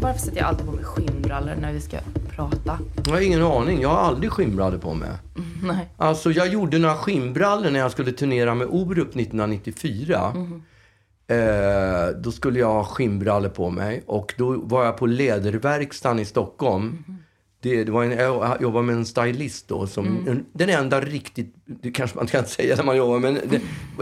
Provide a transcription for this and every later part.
varför sätter jag alltid på mig skinnbrallor när vi ska prata? Jag har ingen aning. Jag har aldrig skinnbrallor på mig. Nej. Alltså, jag gjorde några skinnbrallor när jag skulle turnera med Orup 1994. Eh, då skulle jag ha skinnbrallor på mig. Och då var jag på Läderverkstan i Stockholm. Det, det var en, jag jobbade med en stylist då. Som, en, den enda riktigt, det kanske man kan säga när man jobbar, men det,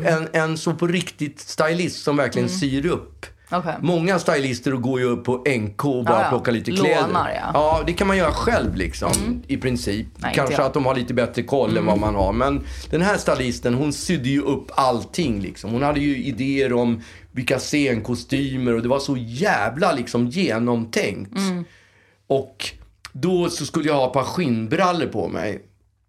en, en så på riktigt stylist som verkligen syr upp. Okej. Många stylister går ju upp på NK och bara Ja, ja. plockar lite kläder. Lånar, ja. ja, det kan man göra själv liksom, i princip. Nej, Kanske att de har lite bättre koll än vad man har. Men den här stylisten, hon sydde ju upp allting liksom. Hon hade ju idéer om vilka scenkostymer och det var så jävla liksom genomtänkt. Och då så skulle jag ha ett par skinnbrallor på mig.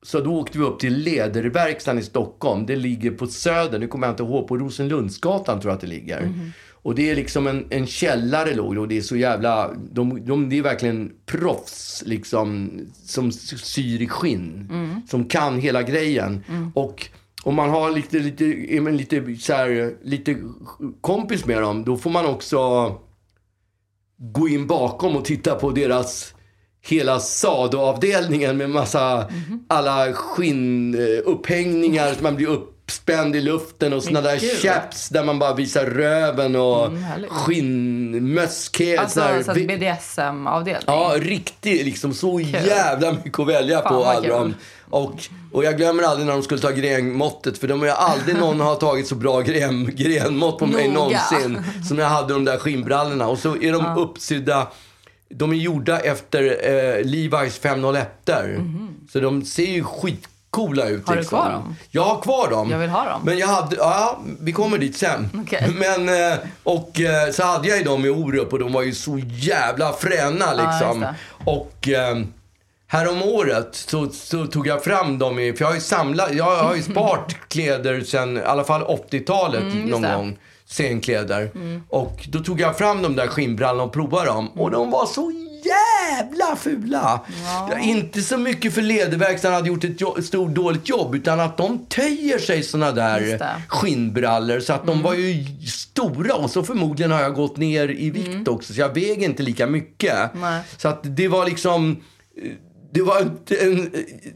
Så då åkte vi upp till Läderverkstan i Stockholm. Det ligger på Söder, nu kommer jag inte ihåg, på Rosenlundsgatan tror jag att det ligger. Och det är liksom en, en källare låg och det är så jävla, de, de, det är verkligen proffs liksom som syr i skinn. Som kan hela grejen. Och om man har lite, lite, lite, så här, lite kompis med dem, då får man också gå in bakom och titta på deras hela sadoavdelningen med massa, alla skinnupphängningar så man blir uppspänd i luften och såna där chaps där man bara visar röven och Mm, härligt. skinnmösskhet. Alltså, sån här så BDSM-avdelning? Ja, riktigt. Liksom så jävla mycket att välja Fan, på hade de. kul. Och, och jag glömmer aldrig när de skulle ta grenmåttet. För de har aldrig någon har tagit så bra gren, grenmått på mig Noga. någonsin. Som när jag hade de där skinnbrallorna. Och så är de uppsydda. De är gjorda efter eh, Levi's 501 Så de ser ju skitcoola ut. Har du liksom. kvar dem? Jag har kvar dem. Jag vill ha dem. Men jag hade, ja, vi kommer dit sen. Okej. Men, eh, och eh, så hade jag ju dem i Orup och de var ju så jävla fräna liksom. just och eh, härom året så, så tog jag fram dem i, för jag har ju samlat, jag har ju sparat kläder sen i alla fall 80-talet någon Mm, det. Mm. gång. Scenkläder. Och då tog jag fram de där skinnbrallorna och provade dem. Och de var så jävla fula. Ja. Inte så mycket för Läderverkstan hade gjort ett jo- stort dåligt jobb. Utan att de töjer sig såna där. Mm. skinnbrallor. Så att de var ju stora. Och så förmodligen har jag gått ner i vikt också. Så jag väger inte lika mycket. Mm. Nej. Så att det var liksom... Det var en,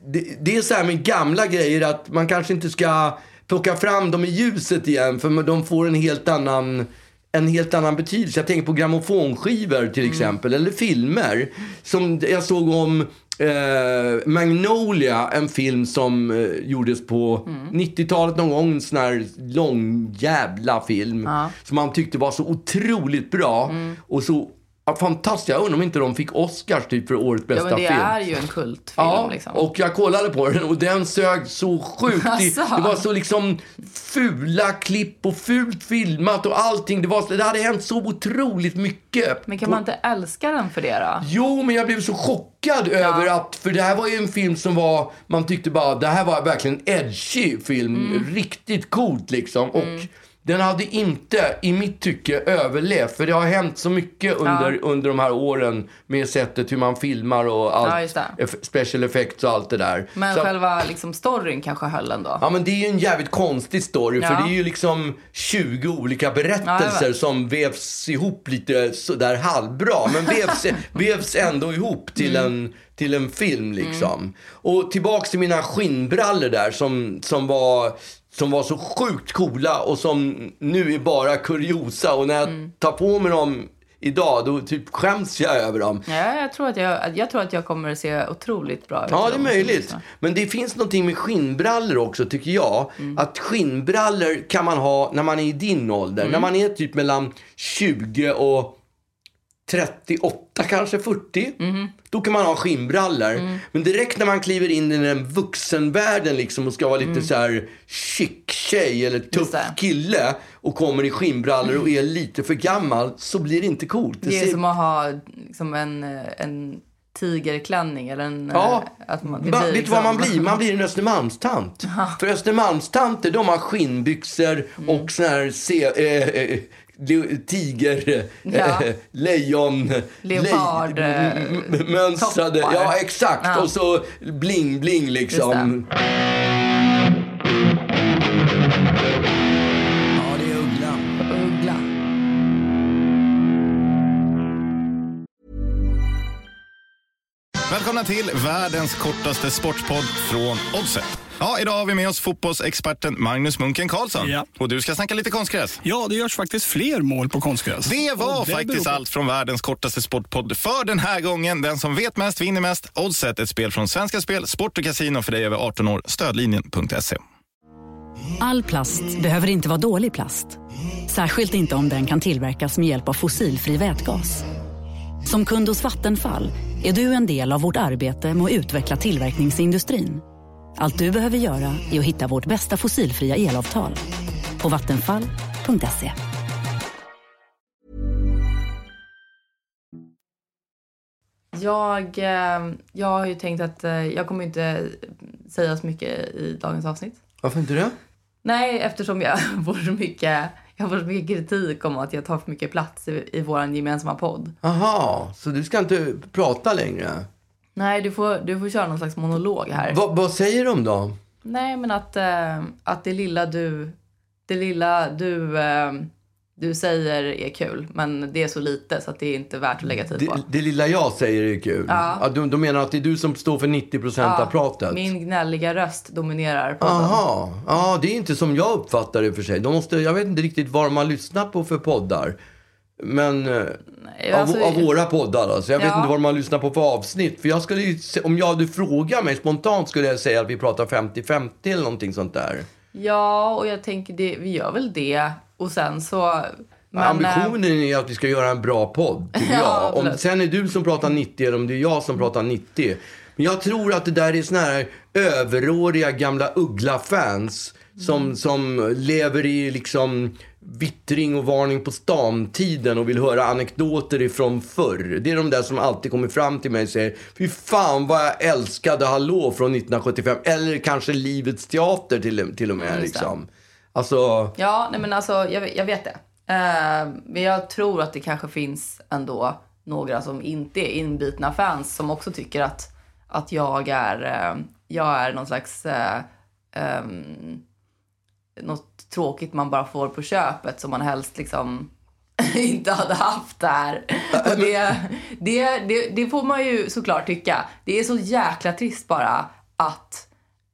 det, det är så här med gamla grejer att man kanske inte ska plocka fram dem i ljuset igen för de får en helt annan en helt annan betydelse. Jag tänker på grammofonskivor till exempel, eller filmer. Som jag såg om eh, Magnolia, en film som eh, gjordes på 90-talet någon gång. En sån här lång jävla film. Som man tyckte var så otroligt bra. Och så ja, fantastiskt. Jag undrar om inte de fick Oscars typ för årets Ja, bästa men det film. är ju en kultfilm Ja, liksom. och jag kollade på den och den sög så sjukt. Det, Asså? det var så liksom fula klipp och fult filmat och allting. Det, var, det hade hänt så otroligt mycket. Men kan man inte älska den för det då? Jo, men jag blev så chockad över att, för det här var ju en film som var, man tyckte bara, det här var verkligen en edgy film. Mm. Riktigt coolt liksom. Och den hade inte, i mitt tycke, överlevt. För det har hänt så mycket under, under de här åren med sättet hur man filmar och allt. Ja, Special effects och allt det där. Men Så att- själva liksom, storyn kanske höll ändå? Ja men det är ju en jävligt konstig story för Ja. det är ju liksom 20 olika Ja, berättelser som vävs ihop lite sådär halvbra. Men vävs, vävs ändå ihop till, Mm. en, till en film liksom. Och tillbaks till mina skinnbrallor där som, som var som var så sjukt coola och som nu är bara kuriosa. Och när jag Mm. tar på mig dem idag, då typ skäms jag över dem. Ja, jag tror, att jag, jag tror att jag kommer att se otroligt bra ut. Ja, det är möjligt. Men det finns någonting med skinnbrallor också, tycker jag. Att skinnbrallor kan man ha när man är i din ålder. När man är typ mellan 20 och 38, kanske 40. Då kan man ha skinnbrallor. Men direkt när man kliver in i den vuxenvärlden liksom och ska vara lite så här chic-tjej eller tuff det. kille och kommer i skinnbrallor och är lite för gammal så blir det inte coolt. Det är ser- som att ha liksom, en, en tigerklänning eller en... Ja, eh, att man, det Va, blir vet du vad man liksom- blir? Man blir en Östermalmstant. För Östermalmstanter, de har skinnbyxor Mm. och sån här se, eh, eh, tiger, Ja. eh, lejon, Leopard, m- mönstrade. toppar. Ja, exakt. Ja. Och så bling, bling liksom. Välkomna till världens kortaste sportpodd från Oddset. Ja, idag har vi med oss fotbollsexperten Magnus Munken Karlsson. Ja. Och du ska snacka lite konstgräs. Ja, det görs faktiskt fler mål på konstgräs. Det var det faktiskt på- allt från världens kortaste sportpodd för den här gången. Den som vet mest vinner mest. Oddset, ett spel från Svenska Spel, Sport och Casino för dig över 18 år. Stödlinjen.se. All plast behöver inte vara dålig plast. Särskilt inte om den kan tillverkas med hjälp av fossilfri vätgas. Som kund hos Vattenfall är du en del av vårt arbete med att utveckla tillverkningsindustrin. Allt du behöver göra är att hitta vårt bästa fossilfria elavtal på vattenfall.se. Jag, eh, jag har ju tänkt att eh, jag kommer inte säga så mycket i dagens avsnitt. Varför inte det? Nej, eftersom jag får så mycket, jag får så mycket kritik om att jag tar för mycket plats i, i vår gemensamma podd. Aha, så du ska inte prata längre? Nej, du får, du får köra någon slags monolog här. Va, vad säger de då? Nej, men att, eh, att det lilla du, det lilla du, eh, du säger är kul. Men det är så lite så att det är inte värt att lägga tid Det, på. det lilla jag säger är kul. Ja. de, de menar att det är du som står för 90% av pratet? Min gnälliga röst dominerar podden. Aha, ja det är inte som jag uppfattar det för sig. De måste, jag vet inte riktigt vad de har lyssnat på för poddar. Men eh, Nej, av, alltså- av våra poddar alltså. Jag vet Ja. inte vad de har lyssnat på för avsnitt. För jag skulle ju, om jag hade frågat mig spontant skulle jag säga att vi pratar 50-50 eller någonting sånt där. Ja, och jag tänker det, vi gör väl det. Och sen så... Men, eh, Ambitionen är att vi ska göra en bra podd, tycker Ja, jag. Om sen är du som pratar 90 eller om det är jag som pratar 90. Men jag tror att det där är såna här överåriga gamla Uggla-fans som, Mm. som lever i liksom vittring och varning på stan-tiden och vill höra anekdoter ifrån förr. Det är de där som alltid kommer fram till mig och säger Fy fan vad jag älskade Hallå från 1975. Eller kanske Livets Teater till, till och med. Det. liksom. Alltså, Ja, nej men alltså jag, jag vet det. Eh, men jag tror att det kanske finns ändå några som inte är inbitna fans som också tycker att, att jag är, eh, jag är någon slags eh, ehm, något tråkigt man bara får på köpet som man helst liksom inte hade haft där. Och det, det, det, det får man ju såklart tycka. Det är så jäkla trist bara att,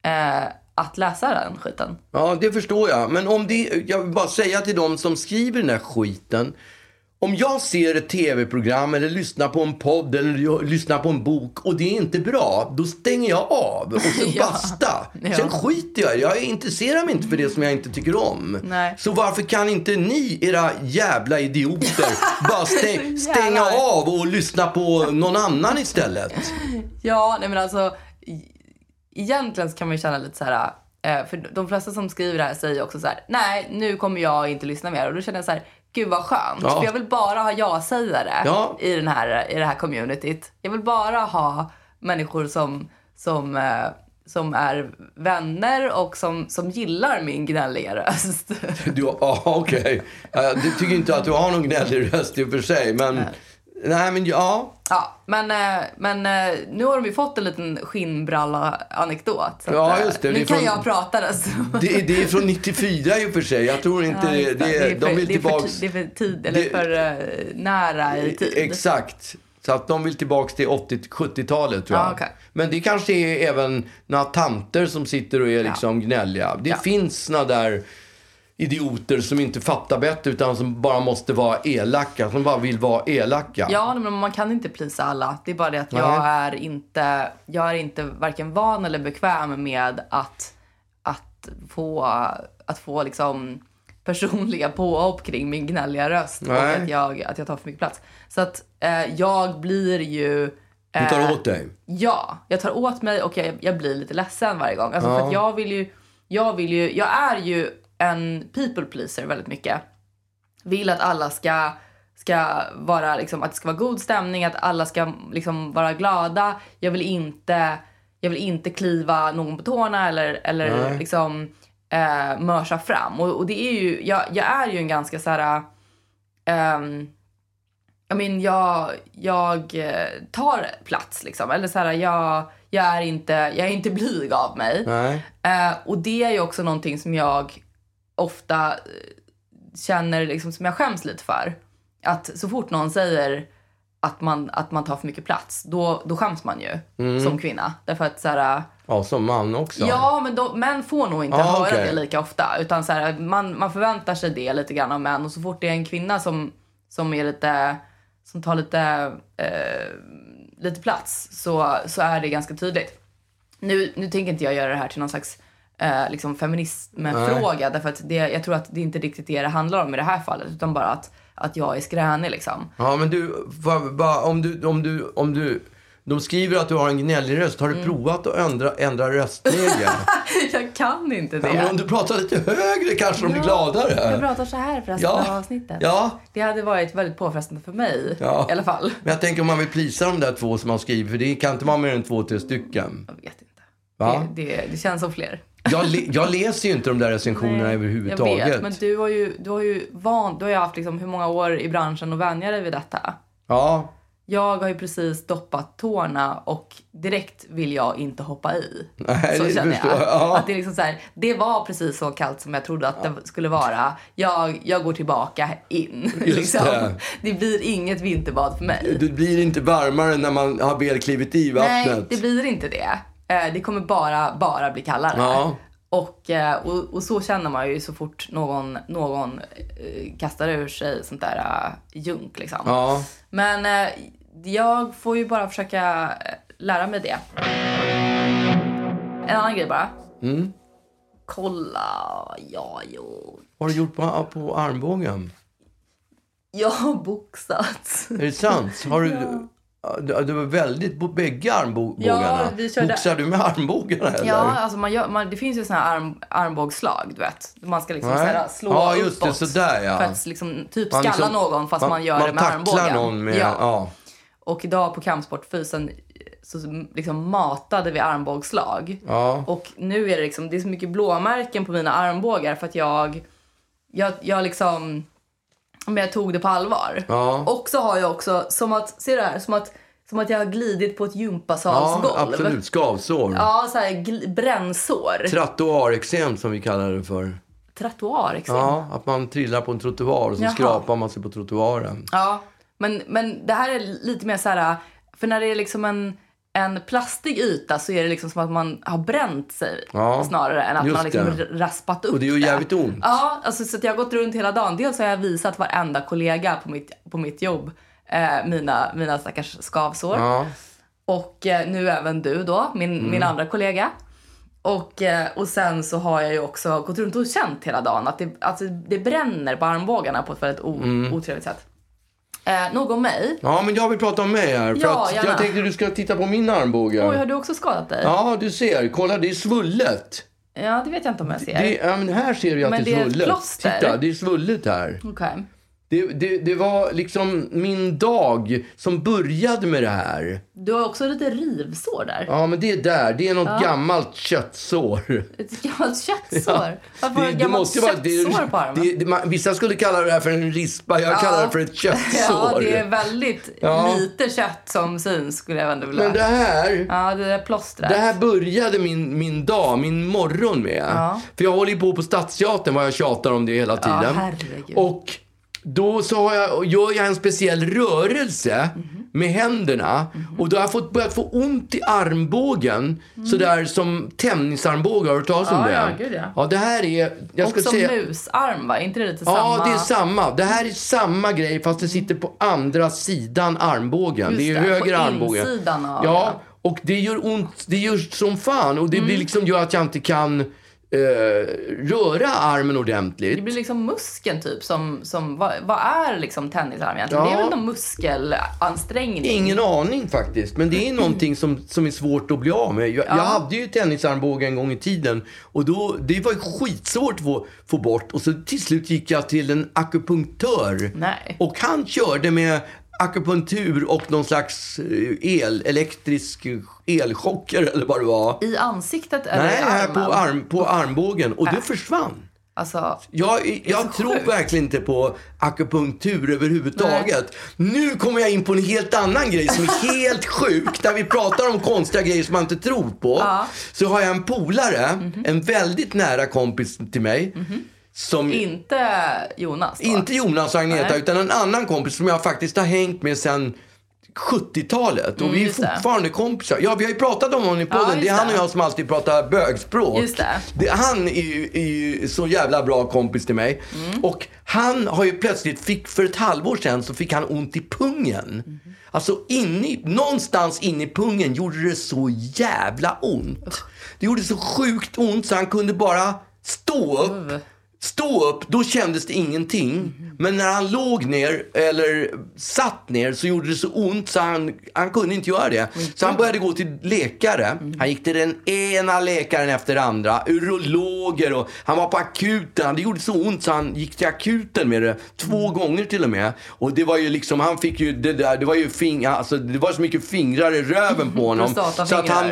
eh, att läsa den skiten. Ja, det förstår jag. Men om det, jag vill bara säga till dem som skriver den här skiten. Om jag ser ett tv-program eller lyssnar på en podd eller lyssnar på en bok och det är inte bra, då stänger jag av och så Ja. basta. Ja. Sen skiter jag. Jag intresserar mig inte för det som jag inte tycker om. Nej. Så varför kan inte ni, era jävla idioter, bara stä- stänga av och lyssna på någon annan istället? Ja, nej men alltså. Egentligen så kan man ju känna lite så här. eh, För de flesta som skriver det här säger också så här. Nej, nu kommer jag inte lyssna mer. Och då känner jag så här. Gud vad skönt. Ja. För jag vill bara ha ja-sägare Ja. i, den här, i det här communityt. Jag vill bara ha människor som, som, eh, som är vänner och som, som gillar min gnälliga röst. Ja, okej. Jag tycker inte att du har någon gnällig röst i och för sig, men... Nej, men ja. Ja, men, eh, men eh, nu har de ju fått en liten skinnbralla-anekdot. Ja, eh, just det. Nu Det kan från- jag prata desto. Det, det är från 94 i och för sig. Jag tror inte Ja, det, det, är De för- vill det är för tillbaks... ti- Det är för tid, eller för nära i tid. Exakt. Så att de vill tillbaks till 80-70-talet tror jag. Ja, okej. Men det kanske är även några tanter som sitter och är liksom gnälliga. Det Ja. finns såna där idioter som inte fattar bättre utan som bara måste vara elaka. Som bara vill vara elaka. Ja, men man kan inte plisa alla. Det är bara det att jag Nej. är inte, jag är inte varken van eller bekväm med att, att få, att få liksom personliga påhopp kring min gnälliga röst och Nej. att jag, att jag tar för mycket plats. Så att eh, jag blir ju... Du eh, tar åt dig. Ja, jag tar åt mig och jag, jag blir lite ledsen varje gång. Alltså Ja. för att jag vill ju, jag vill ju, jag är ju en people pleaser väldigt mycket. Vill att alla ska, ska vara liksom, att det ska vara god stämning, att alla ska liksom vara glada. Jag vill inte, jag vill inte kliva någon på tårna eller, eller Nej. liksom eh, mörsa fram. Och, och det är ju, jag, jag är ju en ganska så här, ehm, jag mean, jag, jag eh, tar plats liksom. Eller så här, jag, jag, är inte, jag är inte blyg av mig. Eh, och det är ju också någonting som jag ofta eh, känner liksom som jag skäms lite för. Att så fort någon säger att man, att man tar för mycket plats, då, då skäms man ju Mm. som kvinna. Därför att så här, Ja, som man också. Ja, men de, män får nog inte Ah, höra okej. det lika ofta. Utan så här, man, man förväntar sig det lite grann av män. Och så fort det är en kvinna som, som är lite, som tar lite, eh, lite plats så, så är det ganska tydligt. Nu, nu tänker inte jag göra det här till någon slags eh, liksom feminismfråga. Därför att det, jag tror att det inte riktigt det det handlar om i det här fallet. Utan bara att, att jag är skränig liksom. Ja, men du, va, om du, om du, om du, de skriver att du har en gnällig röst. Har du Mm. provat att ändra, ändra röstläge? jag kan inte det. ja, men om du pratar lite högre kanske de blir gladare. Jag pratar så här för resten Ja. av avsnittet. Ja, Det hade varit väldigt påfrestande för mig Ja. i alla fall. men jag tänker om man vill plisa de där två som har skrivit, för det kan inte vara mer än två, tre stycken. Jag vet inte. Va? Det, det, det känns som fler. Jag, le, jag läser ju inte de där recensionerna Jag överhuvudtaget. vet, men du har ju, du har ju, van, du har ju haft liksom hur många år i branschen och vänja dig vid detta. Ja, Jag har ju precis doppat tårna och direkt vill jag inte hoppa i. Nej, så det känner jag. jag. Ja. Att det, är liksom så här, det var precis så kallt som jag trodde att det skulle vara. Jag, jag går tillbaka in. liksom. det. det blir inget vinterbad för mig. det blir inte varmare när man har väl klivit i vattnet. Nej, det blir inte det. Eh, Det kommer bara, bara bli kallare. Ja. Och, eh, och, och så känner man ju så fort någon, någon eh, kastar ur sig sånt där junk. Liksom. Ja. Men jag får ju bara försöka lära mig det. En annan grej bara. Mm. Kolla, ja, jo. Vad har du gjort på, på armbågen? Jag har boxat. Är det sant? Har du, du, du var väldigt på bägge armbågarna. Ja, körde- Boxar du med armbågarna eller? Ja, alltså man gör, man, det finns ju såna här arm, armbågsslag, du vet. Man ska liksom Nej. så här slå Ja, just det, uppåt sådär, ja. För att liksom, typ Man skalla liksom- någon fast man, gör det med Man armbågen. tacklar någon med... ja. Ja. Och idag på kampsportfysen så liksom matade vi armbågslag. Ja. Och nu är det liksom, det är så mycket blåmärken på mina armbågar för att jag, jag, jag liksom, men jag tog det på allvar. Ja. Och så har jag också, som att, ser du här, som att, som att jag har glidit på ett Ja, gympasalsgolv. absolut. Skavsår. Ja, så här gl- brännsår. Trottoareksem som vi kallar det för. Trottoar, liksom. Ja, att man trillar på en trottoar och så Jaha. skrapar man sig på trottoaren. Ja, men, men det här är lite mer så här, för när det är liksom en, en plastig yta så är det liksom som att man har bränt sig Ja, snarare än att man har liksom det. raspat upp Och det gör jävligt ont. Ja, alltså, så jag har gått runt hela dagen. Dels har jag visat varenda kollega på mitt, på mitt jobb eh, mina, mina stackars skavsår. Ja. Och eh, nu även du då, min, Mm. min andra kollega. Och, eh, och sen så har jag ju också gått runt och känt hela dagen att det, alltså, det bränner på armbågarna på ett väldigt o, Mm. otrevligt sätt. Eh, nog om mig. ja, men jag vill prata om mig här. För Ja, att jag tänkte du ska titta på min armbåge. Oj, har du också skadat dig? Ja, du ser. Kolla, det är svullet. Ja, det vet jag inte om jag ser. Det, ja, men här ser att Men det är det är ett svullet. plåster. Titta, det är svullet här. Okej. Det, det, det var liksom min dag som började med det här. Du har också lite rivsår där. Ja, men det är där. Det är något gammalt köttsår. Ett gammalt köttsår. Varför har du ett det gammalt måste vara- det- köttsår på armen? det, det, man, vissa skulle kalla det här för en rispa. Jag Ja. kallar det för ett köttsår. Ja, det är väldigt Ja. lite kött som syns skulle jag ändå vilja. Men det här, Ja, det där plåstret. det här började min, min dag, min morgon med. Ja. För jag håller ju på på Stadsteatern, vad jag tjatar om det hela tiden. Ja, herregud. Och då så har jag, gör jag en speciell rörelse Mhm. med händerna. Och då har jag fått, börjat få ont i armbågen. Sådär som tennisarmbågar. Har du talas om Mm. Ja, det? ja, gud, ja. ja, det här är... Jag ska och som säga, musarm, va? Inte det lite Ja, samma? det är samma. Det här är samma grej fast det sitter på andra sidan armbågen. Just det är det, höger på armbåge. insidan av- Ja, och det gör ont. Det gör som fan. Och det Mm. blir liksom gör att jag inte kan röra armen ordentligt. Det blir liksom muskeln typ som, som vad, vad är liksom tennisarm egentligen? Ja. Det är väl någon muskelansträngning? Ingen aning faktiskt. Men det är någonting som, som är svårt att bli av med. Jag, jag hade ju tennisarmbåge en gång i tiden. Och då, det var skitsvårt att få, få bort. Och så till slut gick jag till en akupunktör. Nej. Och han körde med akupunktur och någon slags eh, el, elektrisk elchocker eller vad det var. I ansiktet eller Nej, i armen? på, arm, på armbågen. Och det försvann. Alltså, Jag, jag tror sjukt. verkligen inte på akupunktur överhuvudtaget. Nu kommer jag in på en helt annan grej som är helt sjuk. När vi pratar om konstiga grejer som man inte tror på. Ja. Så har jag en polare, Mhm. en väldigt nära kompis till mig. Som inte Jonas då? inte Jonas och Agneta, Nej. utan en annan kompis som jag faktiskt har hängt med sen 70-talet och vi är Mm, just det. fortfarande kompisar. Ja, vi har ju pratat om honom i podden. just det är han och jag som alltid pratar bögspråk. Just det. Det, han är ju, är ju så jävla bra kompis till mig. Mm. Och han har ju plötsligt, fick, för ett halvår sedan så fick han ont i pungen. Mhm. Alltså in i, någonstans in i pungen gjorde det så jävla ont. Det gjorde så sjukt ont så han kunde bara stå upp. Stå upp, då kändes det ingenting. Men när han låg ner eller satt ner så gjorde det så ont så han, han kunde inte göra det. Så han började gå till läkare. Han gick till den ena läkaren efter den andra. Urologer och han var på akuten. Det gjorde så ont så han gick till akuten med det. Två gånger till och med. Och det var ju liksom, han fick ju det där, det var ju fingrar, alltså det var så mycket fingrar i röven på honom. så att han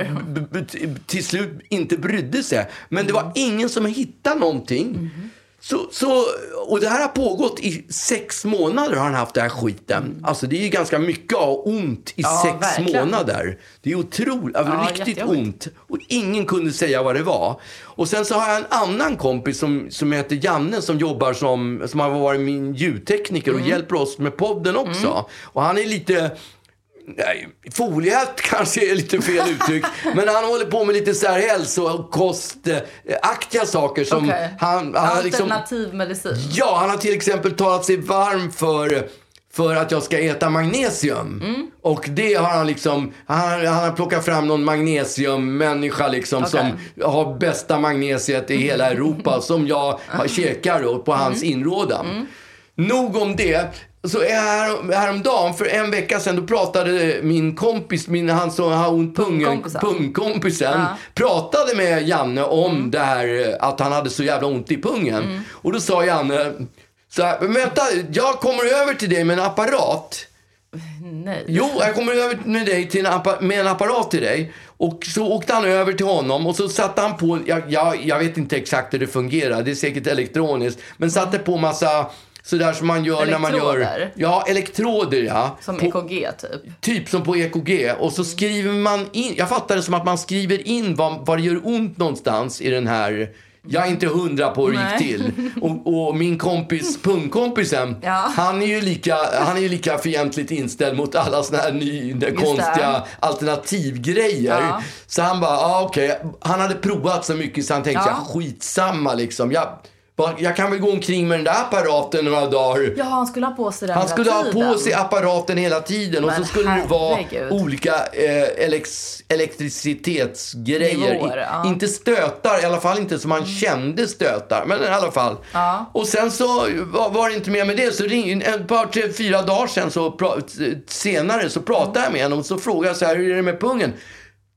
till slut inte brydde sig. Men det var ingen som hittade någonting. Så, så, och det här har pågått i sex månader har han haft den här skiten. Alltså det är ju ganska mycket av ont i Ja, sex verkligen. månader. Det är otroligt, Ja, riktigt ont. Och ingen kunde säga vad det var. Och sen så har jag en annan kompis som, som heter Janne som jobbar som, som har varit min ljudtekniker och hjälper oss med podden också. Och han är lite Nej, foliat kanske är lite fel uttryck. men han håller på med lite så här hälsokostaktiga saker som Okej. han, han liksom, Alternativ medicin. Ja, han har till exempel talat sig varm för, för att jag ska äta magnesium. Mm. Och det har han liksom, han, han har plockat fram någon magnesiummänniska liksom Okej. som har bästa magnesiet i hela Europa som jag har käkar då på hans Mm. inrådan. Nog om det. Så är här, häromdagen, för en vecka sedan, då pratade min kompis, min, han som har ont pungen, Pungkompisen. Ja. pratade med Janne om Mm. det här att han hade så jävla ont i pungen. Och då sa Janne så här, "Men vänta, jag kommer över till dig med en apparat. Nej. Jo, jag kommer över med, dig till en appa- med en apparat till dig. Och så åkte han över till honom och så satte han på, jag, jag, jag vet inte exakt hur det fungerar, det är säkert elektroniskt, men satte på massa sådär som man gör när man gör... Elektroder? Ja, elektroder ja. Som på, EKG typ. Typ som på EKG. Och så skriver man in, jag fattar det som att man skriver in vad, vad det gör ont någonstans i den här jag är inte hundra på hur det gick till. Och, och min kompis, pungkompisen, Ja. han är ju lika, han är ju lika fientligt inställd mot alla såna här ny, konstiga alternativgrejer. Ja. Så han bara, ah, okej. Han hade provat så mycket så han tänkte, Ja. ja. skitsamma liksom. Jag, jag kan väl gå omkring med den där apparaten några dagar. Ja, han skulle ha på sig den Han skulle ha tiden. på sig apparaten hela tiden och Men så skulle det vara olika eh, elex, elektricitetsgrejer. Nivåer, ja. Mm. Inte stötar, i alla fall inte som man kände stötar. Men i alla fall. Ja. Och sen så var, var det inte mer med det. Så ring, ett par, tre, fyra dagar sen så, pra- senare så pratade jag med honom och så frågade jag så här, hur är det med pungen?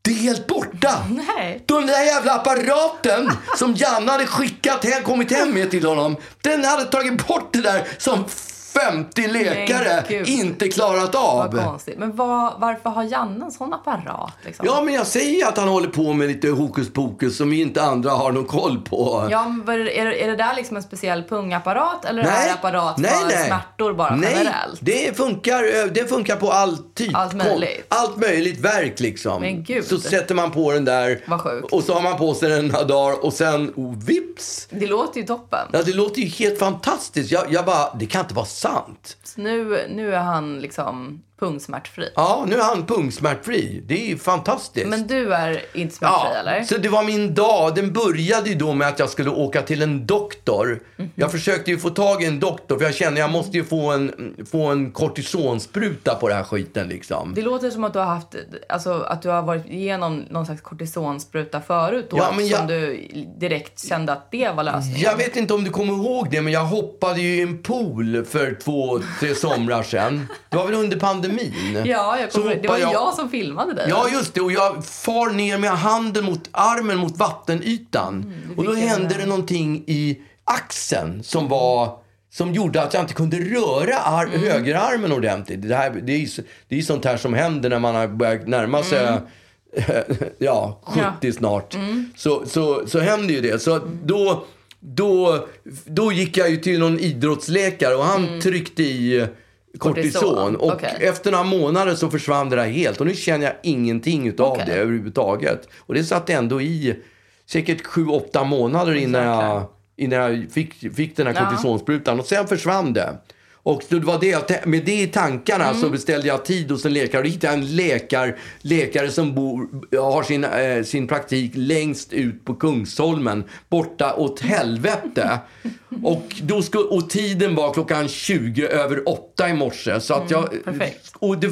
Det är helt borta! Nej. Den där jävla apparaten som Janne hade skickat hem, kommit hem med till honom. Den hade tagit bort det där som 50 läkare inte klarat Vad av. konstigt. Men vad, varför har Janne en sån apparat? Liksom? Ja, men jag säger att han håller på med lite hokus pokus som inte andra har någon koll på. Ja, men vad är, är det där liksom en speciell pungapparat eller är det apparat för smärtor bara nej, generellt? Det funkar, det funkar på all typ. Allt möjligt. Allt möjligt verk liksom. Men gud. Så sätter man på den där Vad och så har man på sig den några dagar och sen oh, vips. Det låter ju toppen. Ja, det låter ju helt fantastiskt. Jag, jag bara, det kan inte vara sant. Så nu, nu är han liksom pungsmärtfri. Ja, nu är han pungsmärtfri. Det är ju fantastiskt. Men du är inte smärtfri eller? så det var min dag. Den började ju då med att jag skulle åka till en doktor. Mhm. Jag försökte ju få tag i en doktor för jag kände jag måste ju få en, få en kortisonspruta på den här skiten liksom. Det låter som att du har haft, alltså att du har varit igenom någon slags kortisonspruta förut då, Ja, men jag- du direkt kände att det var lösningen. Jag vet inte om du kommer ihåg det, men jag hoppade ju i en pool för två, tre somrar sedan. Det var väl under pandemin? Ja, jag kommer, det var hoppade jag som filmade dig. Ja, just det. Och jag far ner med handen mot armen mot vattenytan. och då hände det någonting i axeln som var som gjorde att jag inte kunde röra ar- högerarmen ordentligt. Det, här, det, är, det är sånt här som händer när man har börjat närma sig ja, 70 snart. Så, så, så händer ju det. Så då, då, då gick jag ju till någon idrottsläkare och han tryckte i kortison. Och okej. efter några månader så försvann det där helt. Och nu känner jag ingenting utav Okej. det överhuvudtaget. Och det satt ändå i säkert sju åtta månader innan jag, innan jag fick, fick den här kortisonsprutan. Och sen försvann det. Och det var det, med det i tankarna så beställde jag tid hos en läkare. Då hittade jag en läkar, läkare som bor, har sin, eh, sin praktik längst ut på Kungsholmen. Borta åt helvete. Och, då skulle, och tiden var klockan 20 över 8 i morse. Så att jag, perfekt. och det,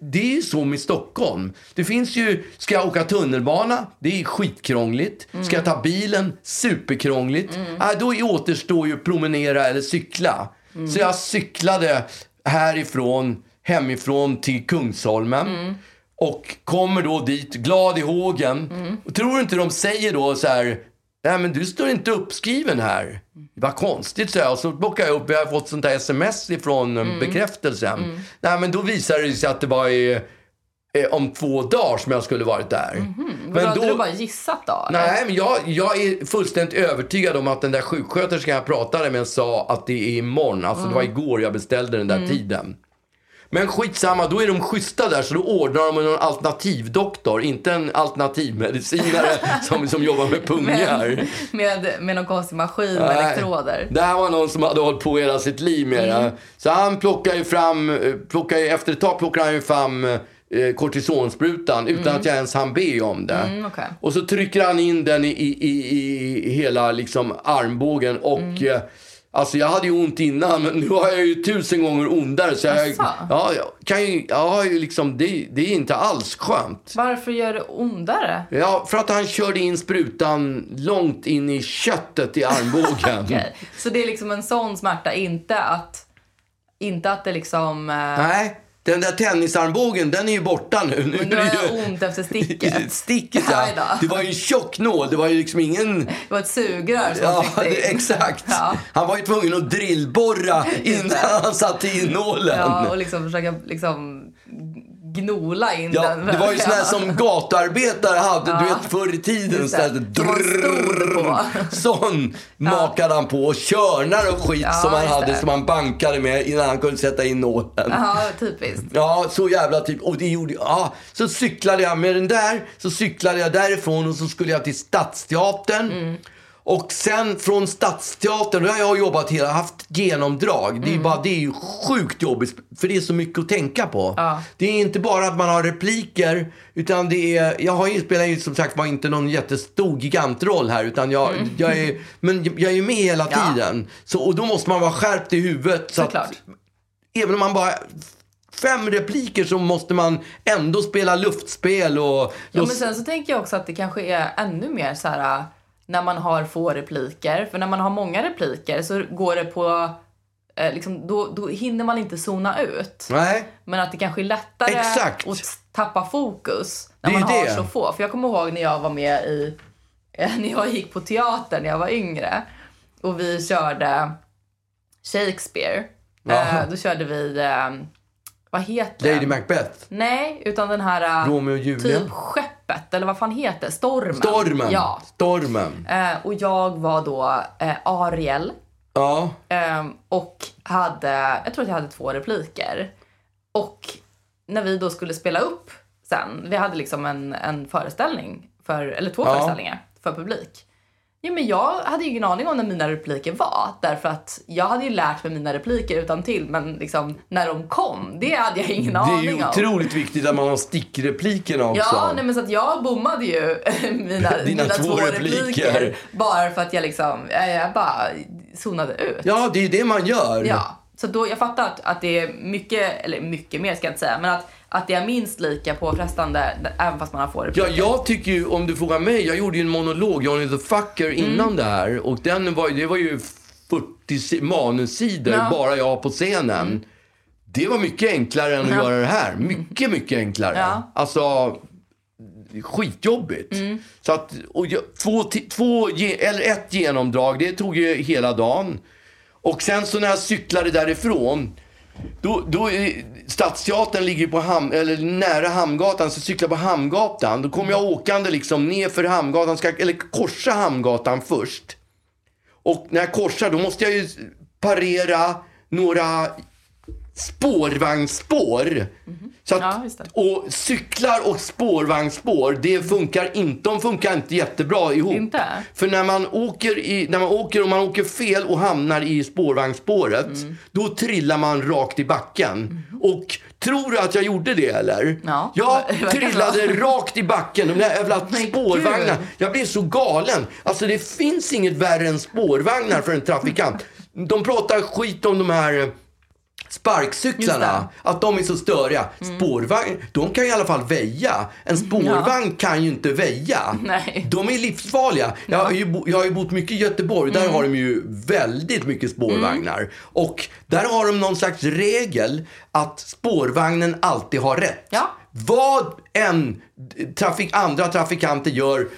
det är ju så med Stockholm. Det finns ju, ska jag åka tunnelbana? Det är skitkrångligt. Ska jag ta bilen? Superkrångligt. Äh, då återstår ju promenera eller cykla. Så jag cyklade härifrån, hemifrån till Kungsholmen. Och kommer då dit, glad i hågen. Och tror inte de säger då så här, nej men du står inte uppskriven här. Vad konstigt, så jag. Och så plockar jag upp, jag har fått sånt där sms ifrån mm. bekräftelsen. Nej men då visade det sig att det var eh, om två dagar som jag skulle varit där. Men då hade du bara gissat då? Nej, men jag, jag är fullständigt övertygad om att den där sjuksköterskan jag pratade med sa att det är imorgon. Alltså det var igår jag beställde den där tiden. Men skitsamma, då är de schyssta där så då ordnar de någon alternativdoktor, inte en alternativmedicinare som, som jobbar med pungar. Men, med, med någon konstig maskin med Nej. elektroder. Det här var någon som hade hållit på hela sitt liv med det. Så han plockar ju fram, eh, plockar ju, efter ett tag plockar han ju fram eh, kortisonsprutan utan att jag ens hann be om det. Mm, okej. Och så trycker han in den i, i, i, hela liksom armbågen och Mm. eh, Alltså jag hade ju ont innan men nu har jag ju tusen gånger ondare. Så jag, ja, jag kan ju, jag har ju liksom, det, det är inte alls skönt. Varför gör det ondare? Ja, för att han körde in sprutan långt in i köttet i armbågen. Okej. Så det är liksom en sån smärta, inte att, inte att det liksom... eh, Nej, den där tennisarmbågen den är ju borta nu. Nu nu är har jag ont efter sticket. Sticket ja. Det var ju en tjock nål. Det var ju liksom ingen... Det var ett sugrör som Ja, det, exakt. Ja. Han var ju tvungen att drillborra innan han satte in nålen. Ja, och liksom försöka liksom gnola in Ja, den. det var ju sån här Ja. som gatuarbetare hade, du vet förr i tiden. Så här. Sån makade han på. Och körnar och skit Ja, som han hade, som han bankade med innan han kunde sätta in nålen. Ja, typiskt. Ja, så jävla typ. Och det gjorde ja, Så cyklade jag med den där, så cyklade jag därifrån och så skulle jag till Stadsteatern. Mm. Och sen från Stadsteatern, då har jag jobbat hela, haft genomdrag. Mm. Det, är bara, det är ju sjukt jobbigt, för det är så mycket att tänka på. Ja. Det är inte bara att man har repliker, utan det är, jag har ju, spelar ju som sagt var inte någon jättestor gigantroll här, utan jag, jag är, men jag är ju med hela Mm. Ja. tiden. Så, och då måste man vara skärpt i huvudet. Så att, Såklart. även om man bara fem repliker så måste man ändå spela luftspel och... Ja, men sen så tänker jag också att det kanske är ännu mer så här när man har få repliker. För när man har många repliker så går det på... Eh, liksom, då, då hinner man inte zona ut. Nej, Men att det kanske är lättare Exakt. att tappa fokus när man har det. så få. För jag kommer ihåg när jag var med i... eh, När jag gick på teater när jag var yngre. Och vi körde Shakespeare. Eh, då körde vi... Eh, vad heter Lady den? Macbeth. Nej, utan den här... eh, Romeo och Julia. Typ Skeppet, eller vad fan heter Stormen. Stormen. Ja. Stormen. Eh, och jag var då eh, Ariel. Ja. eh, och hade, jag tror att jag hade två repliker. Och när vi då skulle spela upp sen, vi hade liksom en, en föreställning, för, eller två Ja. föreställningar för publik. Ja, men jag hade ju ingen aning om när mina repliker var. Därför att jag hade ju lärt mig mina repliker utan till men liksom när de kom, det hade jag ingen Det är aning ju om. otroligt viktigt att man har stickreplikerna också. Ja, nej, men så att jag bommade ju mina, Dina mina två två repliker. repliker. Bara för att jag liksom, jag, bara zonade ut. Ja, det är det man gör. Ja, så då, jag fattar att, att det är mycket, eller mycket mer ska jag inte säga, men att, att det är minst lika påfrestande även fast man har få Ja, jag tycker ju, om du frågar mig, jag gjorde ju en monolog, Johnny the Fucker, innan Mm. det här. Och den var, det var ju 40 si- manussidor, Ja. bara jag på scenen. Det var mycket enklare än att Ja. göra det här. Mycket, mycket enklare. Ja. Alltså, skitjobbigt. Mm. Så att, och jag, två, två, eller ett genomdrag, det tog ju hela dagen. Och sen så när jag cyklade därifrån, då, då är, Stadsteatern ligger på ham, eller nära Hamngatan, så cyklar jag på Hamngatan. Då kommer jag åkande liksom ner för Hamngatan, ska, eller korsa Hamngatan först. Och när jag korsar, då måste jag ju parera några spårvagnsspår. Så att, Ja, och cyklar och spårvagnsspår, det funkar inte, de funkar inte jättebra ihop. Inte? För när man åker, i, när man åker och man åker fel och hamnar i spårvagnsspåret, Mm. då trillar man rakt i backen. Och tror du att jag gjorde det eller? Ja, Jag trillade rakt i backen. De där jävla spårvagnarna. Jag blev så galen. Alltså det finns inget värre än spårvagnar för en trafikant. De pratar skit om de här sparkcyklarna, att de är så störiga. Mm. Spårvagn, de kan i alla fall väja. En spårvagn kan ju inte väja. Nej. De är livsfarliga. Jag, har ju, jag har ju bott mycket i Göteborg. Mm. Där har de ju väldigt mycket spårvagnar. Och där har de någon slags regel att spårvagnen alltid har rätt. Ja. Vad en trafik, andra trafikanter gör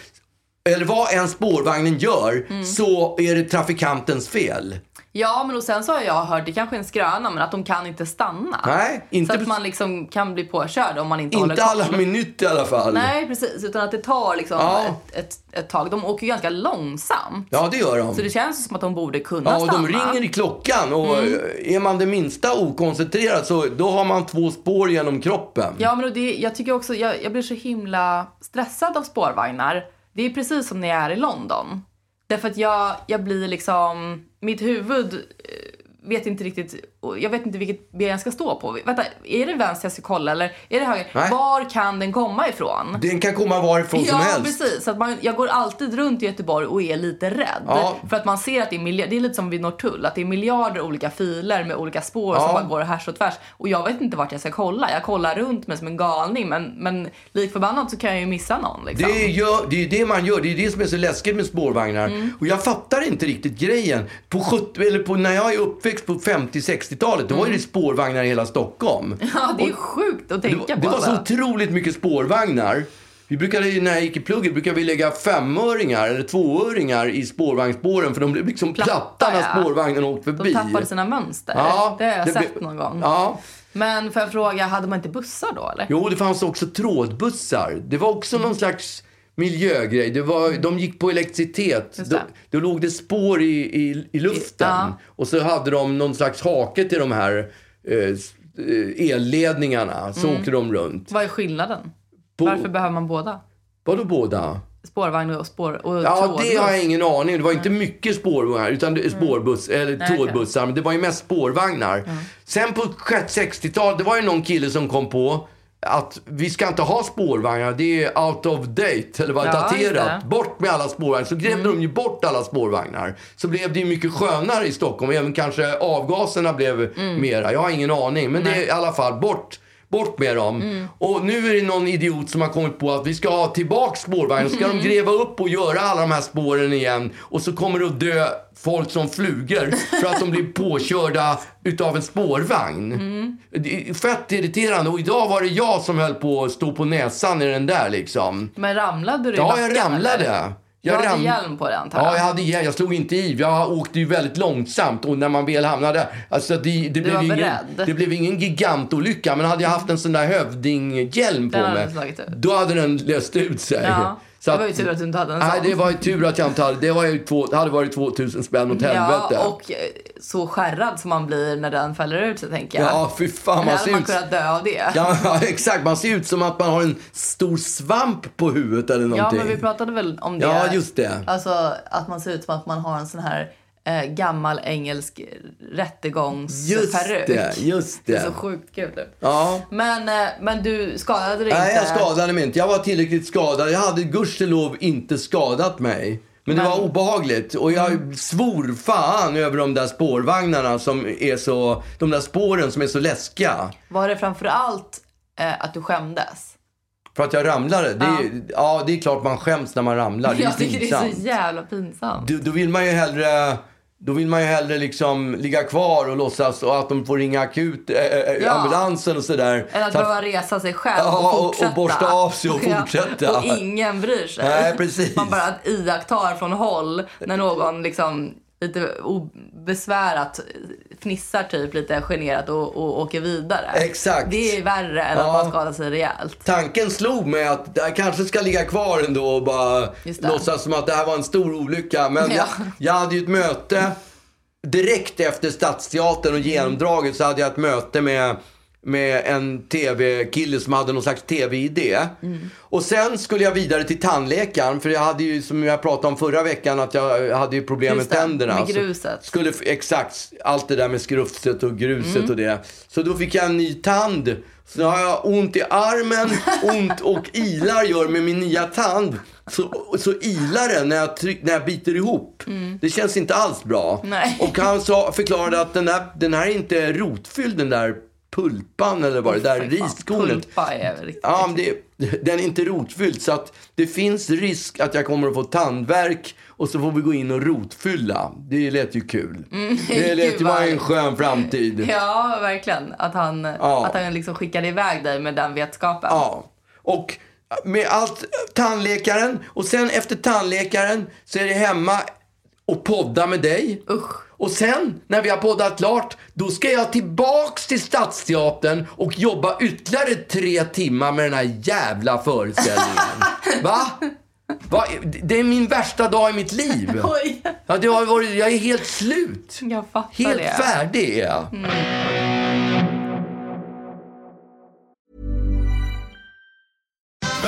eller vad en spårvagnen gör, Mm. så är det trafikantens fel. Ja, men och sen så har jag hört, det kanske är en skröna, men att de kan inte stanna. Nej, inte- Så att man liksom kan bli påkörd om man inte, håller Inte koll. alla minuter i alla fall. Nej, precis. Utan att det tar liksom Ja. ett, ett, ett tag. De åker ju ganska långsamt. Ja, det gör de. Så det känns som att de borde kunna Ja, och stanna. de ringer i klockan och Mm. är man det minsta okoncentrerad så då har man två spår genom kroppen. Ja, men det, jag tycker också, jag, jag blir så himla stressad av spårvagnar. Det är precis som när jag är i London. Därför att jag, jag blir liksom, mitt huvud eh, vet inte riktigt, jag vet inte vilket ben jag ska stå på. Vänta, är det vänster jag ska kolla eller är det höger? Nej. Var kan den komma ifrån? Den kan komma varifrån som Ja, helst. precis. Så att man, jag går alltid runt i Göteborg och är lite rädd. Ja. För att man ser att det är, miljard, det är lite som vid Norrtull, att det är miljarder olika filer med olika spår Ja. som bara går härs och tvärs. Och jag vet inte vart jag ska kolla. Jag kollar runt mig som en galning, men, men lik förbannat så kan jag ju missa någon. Liksom. Det, gör, det är det man gör. Det är det som är så läskigt med spårvagnar. Mm. Och jag fattar inte riktigt grejen. På 70, eller på, när jag är uppväxt på 50-60-talet, då var ju det spårvagnar i hela Stockholm. Mm. Ja, det är sjukt att Det tänka var, på. det var så otroligt mycket spårvagnar. Vi brukade, när jag gick i plugget brukade vi lägga femöringar eller tvåöringar i spårvagnsspåren för de blev liksom platta, Platta, när ja. spårvagnen åkte förbi. De tappade sina mönster. Ja, det har jag det sett blev- någon gång. Ja. Men får jag fråga, hade man inte bussar då eller? Jo, det fanns också trådbussar. Det var också någon slags miljögrej. Det var, de gick på elektricitet. Då, då låg det spår i, i, i luften. Ja. Och så hade de någon slags hake till de här eh, eh, elledningarna. Så Mm. åkte de runt. Vad är skillnaden? På- Varför behöver man båda? Vadå båda? Spårvagn och, spår, och Ja, trådbuss? det har jag ingen aning Det var inte mycket spårvagnar, utan det- spårbuss, eller Nej, trådbussar. Men det var ju mest spårvagnar. Sen på 60-talet, det var ju någon kille som kom på att vi ska inte ha spårvagnar, det är out of date, eller vad Ja, daterat. Mm. Bort med alla spårvagnar. Så grävde de ju bort alla spårvagnar. Så blev det ju mycket skönare i Stockholm. Även kanske avgaserna blev Mm. mera. Jag har ingen aning. Men det är i alla fall bort. Bort med dem. Mm. Och nu är det någon idiot som har kommit på att vi ska ha tillbaka spårvagnar. Så ska Mm. de gräva upp och göra alla de här spåren igen. Och så kommer det att dö folk som flugor för att de blir påkörda utav en spårvagn. Mm. Fett irriterande. Och idag var det jag som höll på att stå på näsan i den där liksom. Men ramlade du i Ja, jag ramlade. eller? Jag du hade ram- hjälm på dig antar Ja, jag hade hjälm. Jag slog inte i. Jag åkte ju väldigt långsamt och när man väl hamnade där, alltså det, det, blev, var ingen, beredd. det blev ingen gigantolycka. Men hade jag haft en sån där hövdinghjälm på Den mig, då hade den löst ut sig. Ja, Så det var ju tur att du inte hade en Nej, sån. det var ju tur att jag inte hade. Det, var ju två, det hade varit 2000 spänn åt helvete. Ja, och eh, så skärrad som man blir när den fäller ut sig tänker jag. Ja, fy fan. Man hade ser man ut... kunnat dö av det? Ja, ja, exakt. Man ser ut som att man har en stor svamp på huvudet eller Ja, någonting. men vi pratade väl om det. Ja, just det. Alltså att man ser ut som att man har en sån här eh, gammal engelsk rättegångsperuk. Just det, just Det det. så sjukt kul. du. Ja. Men, eh, men du skadade dig Nej, inte? jag skadade mig inte. Jag var tillräckligt skadad. Jag hade gudskelov inte skadat mig. Men det Mm. var obehagligt. Och jag svor fan över de där spårvagnarna som är så... De där spåren som är så läskiga. Var det framför allt eh, att du skämdes? För att jag ramlade. Det är, ja. det är klart man skäms när man ramlar. Det är jag tycker det är pinsamt. så jävla pinsamt. Då, då vill man ju hellre... Då vill man ju hellre liksom ligga kvar och låtsas och att de får ringa akut, äh, Ja. ambulansen och sådär. Än att behöva resa sig själv Ja, och och- och fortsätta. borsta av sig och fortsätta. Ja, och ingen bryr sig. Nej, precis. Man bara iakttar från håll när någon liksom lite obesvärat fnissar typ lite generat och, och åker vidare. Exakt. Det är värre än att Ja. man skadar sig rejält. Tanken slog mig att jag kanske ska ligga kvar ändå och bara låtsas som att det här var en stor olycka. Men Ja. jag, jag hade ju ett möte direkt efter Stadsteatern och genomdraget så hade jag ett möte med med en tv-kille som hade någon slags tv-idé. Mm. Och sen skulle jag vidare till tandläkaren, för jag hade ju, som jag pratade om förra veckan, att jag hade ju problem med tänderna. med gruset. Skulle, exakt, allt det där med skrufset och gruset Mm. och det. Så då fick jag en ny tand. Så nu har jag ont i armen, ont och ilar gör med min nya tand. Så, så ilar det när jag, tryck, när jag biter ihop. Det känns inte alls bra. Mm. Nej. Och han sa, förklarade att den, där, den här är inte rotfylld, den där pulpan eller vad det där fan, riskornet. Pulpa är riktigt Ja, men det, den är inte rotfylld så att det finns risk att jag kommer att få tandvärk och så får vi gå in och rotfylla. Det lät ju kul. det lät Mm. ju vara en skön framtid. Ja, verkligen. Att han, Ja. att han liksom skickade iväg dig med den vetskapen. Ja. Och med allt, tandläkaren och sen efter tandläkaren så är det hemma och podda med dig. Usch. Och sen, när vi har poddat klart, då ska jag tillbaks till Stadsteatern och jobba ytterligare tre timmar med den här jävla föreställningen. Va? Va? Det är min värsta dag i mitt liv. Oj, Ja, det har varit, jag är helt slut. jag fattar Helt det. färdig är jag.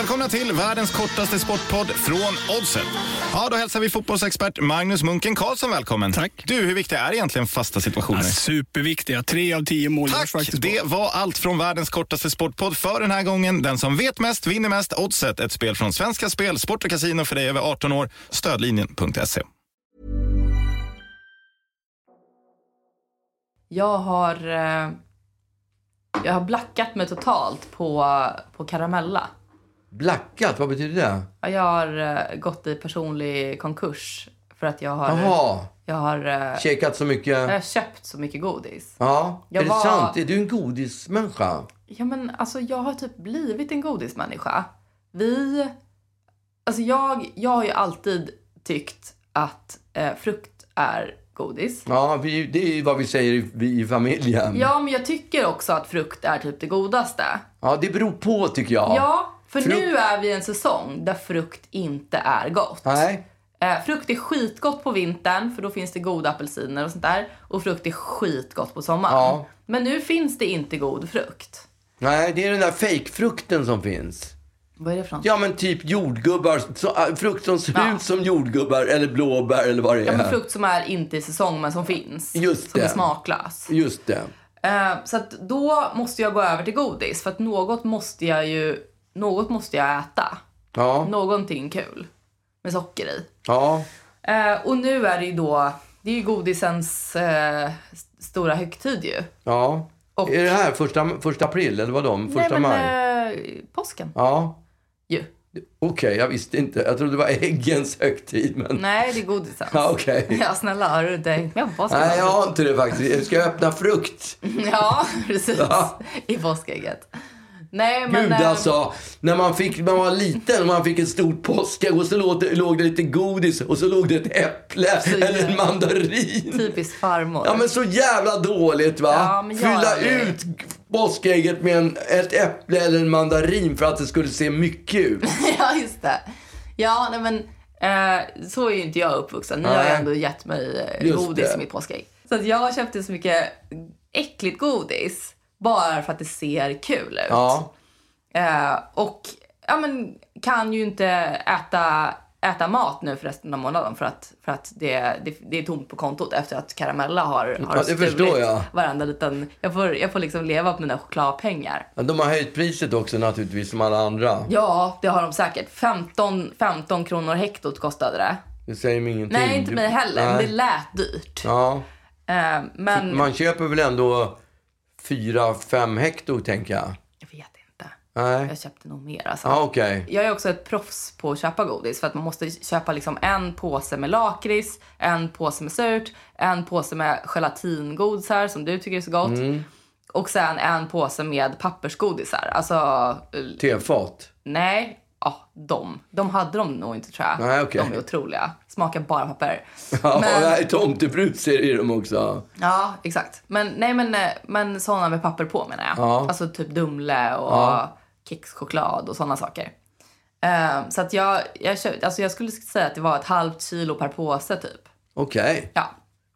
Välkomna till världens kortaste sportpodd från Oddset. Ja, då hälsar vi fotbollsexpert Magnus Munken Karlsson välkommen. Tack. Du, hur viktiga är egentligen fasta situationer? Superviktiga. Tre av tio mål Tack! faktiskt. Det var allt från världens kortaste sportpodd för den här gången. Den som vet mest vinner mest. Oddset, ett spel från Svenska Spel, Sport och Casino för dig över 18 år. Stödlinjen.se. Jag har, eh, jag har blackat mig totalt på, på Caramella. Blackat, vad betyder det? Ja, Jag har eh, gått i personlig konkurs för att jag har, Jaha, jag har, eh, käkat så jag mycket. har köpt så mycket godis. Ja, Jag är var- det sant? Är du en godismänniska? Ja, men alltså jag har typ blivit en godismänniska. Vi... Alltså jag, jag har ju alltid tyckt att eh, frukt är godis. Ja, vi, det är ju vad vi säger i, vi i familjen. Ja, men jag tycker också att frukt är typ det godaste. Ja, det beror på tycker jag. Ja, för Frukt- nu är vi i en säsong där frukt inte är gott. Nej. Eh, frukt är skitgott på vintern för då finns det goda apelsiner och sånt där. Och frukt är skitgott på sommaren. Ja. Men nu finns det inte god frukt. Nej, det är den där fejkfrukten som finns. Vad är det för något? Ja, men typ jordgubbar. Så, äh, frukt som ser Ja. ut som jordgubbar eller blåbär eller vad det Ja, men är. frukt som är inte i säsong men som finns. Just som det. är smaklös. Just det. Eh, så att då måste jag gå över till godis. För att något måste jag ju, något måste jag äta. Ja. Någonting kul. Med socker i. Ja. Eh, och nu är det ju då, det är ju godisens eh, st- stora högtid ju. Ja. Och- Är det här första, första april eller vad de? Första Nej, men, maj? Eh, påsken Ja. ju. Okej, jag visste inte. Jag trodde det var äggens högtid. Men... Nej, det är godisens. Ja, okej. Ja, snälla, har du inte hängt med på påsken? Nej, jag har inte det faktiskt. Jag ska öppna frukt. Ja, precis. Ja. I påskägget. Nej, men... Gud eh, alltså, när man, fick, när man var liten och man fick ett stort påskägg och så låg det, låg det lite godis och så låg det ett äpple eller en mandarin. Typiskt farmor. Ja men så jävla dåligt va? Ja, men Fylla är- ut påskägget med en, ett äpple eller en mandarin för att det skulle se mycket ut. ja, just det. Ja, nej men eh, så är ju inte jag uppvuxen. Ni har ju Nej. ändå gett mig eh, godis det. i mitt påskägg. Så att jag köpte så mycket äckligt godis bara för att det ser kul ut. Ja. Eh, och ja, men, kan ju inte äta, äta mat nu för resten av månaden för att, för att det, det, det är tomt på kontot efter att Caramella har, har Ja, det förstår jag. varenda liten... Jag får, jag får liksom leva på mina chokladpengar. Ja, De har höjt priset också naturligtvis som alla andra. Ja, det har de säkert. 15, 15 kronor hektot kostade det. Det säger mig ingenting. Nej, inte mig heller, men Nej. det lät dyrt. Ja. Eh, men Man köper väl ändå 4-5 hekto tänker jag. jag vet inte. Nej. Jag köpte nog mer alltså. Ja, okej. Jag är också ett proffs på att köpa godis för att man måste köpa liksom en påse med lakrits, en påse med surt, en påse med gelatingodisar som du tycker är så gott Mm. och sen en påse med pappersgodisar. Alltså, eh, Tefat. nej, ja, de. De hade de nog inte tror jag. Nej, okej. De är otroliga. Smakar bara papper. Ja, Men- nej, tomtebrus är det de också. Ja, exakt. Men nej, men, eh, men sådana med papper på menar jag. Ja. Alltså typ Dumle och Ja. kexchoklad och sådana saker. Eh, så att jag, jag, köpte, alltså jag skulle säga att det var ett halvt kilo per påse typ. Okej. Ja.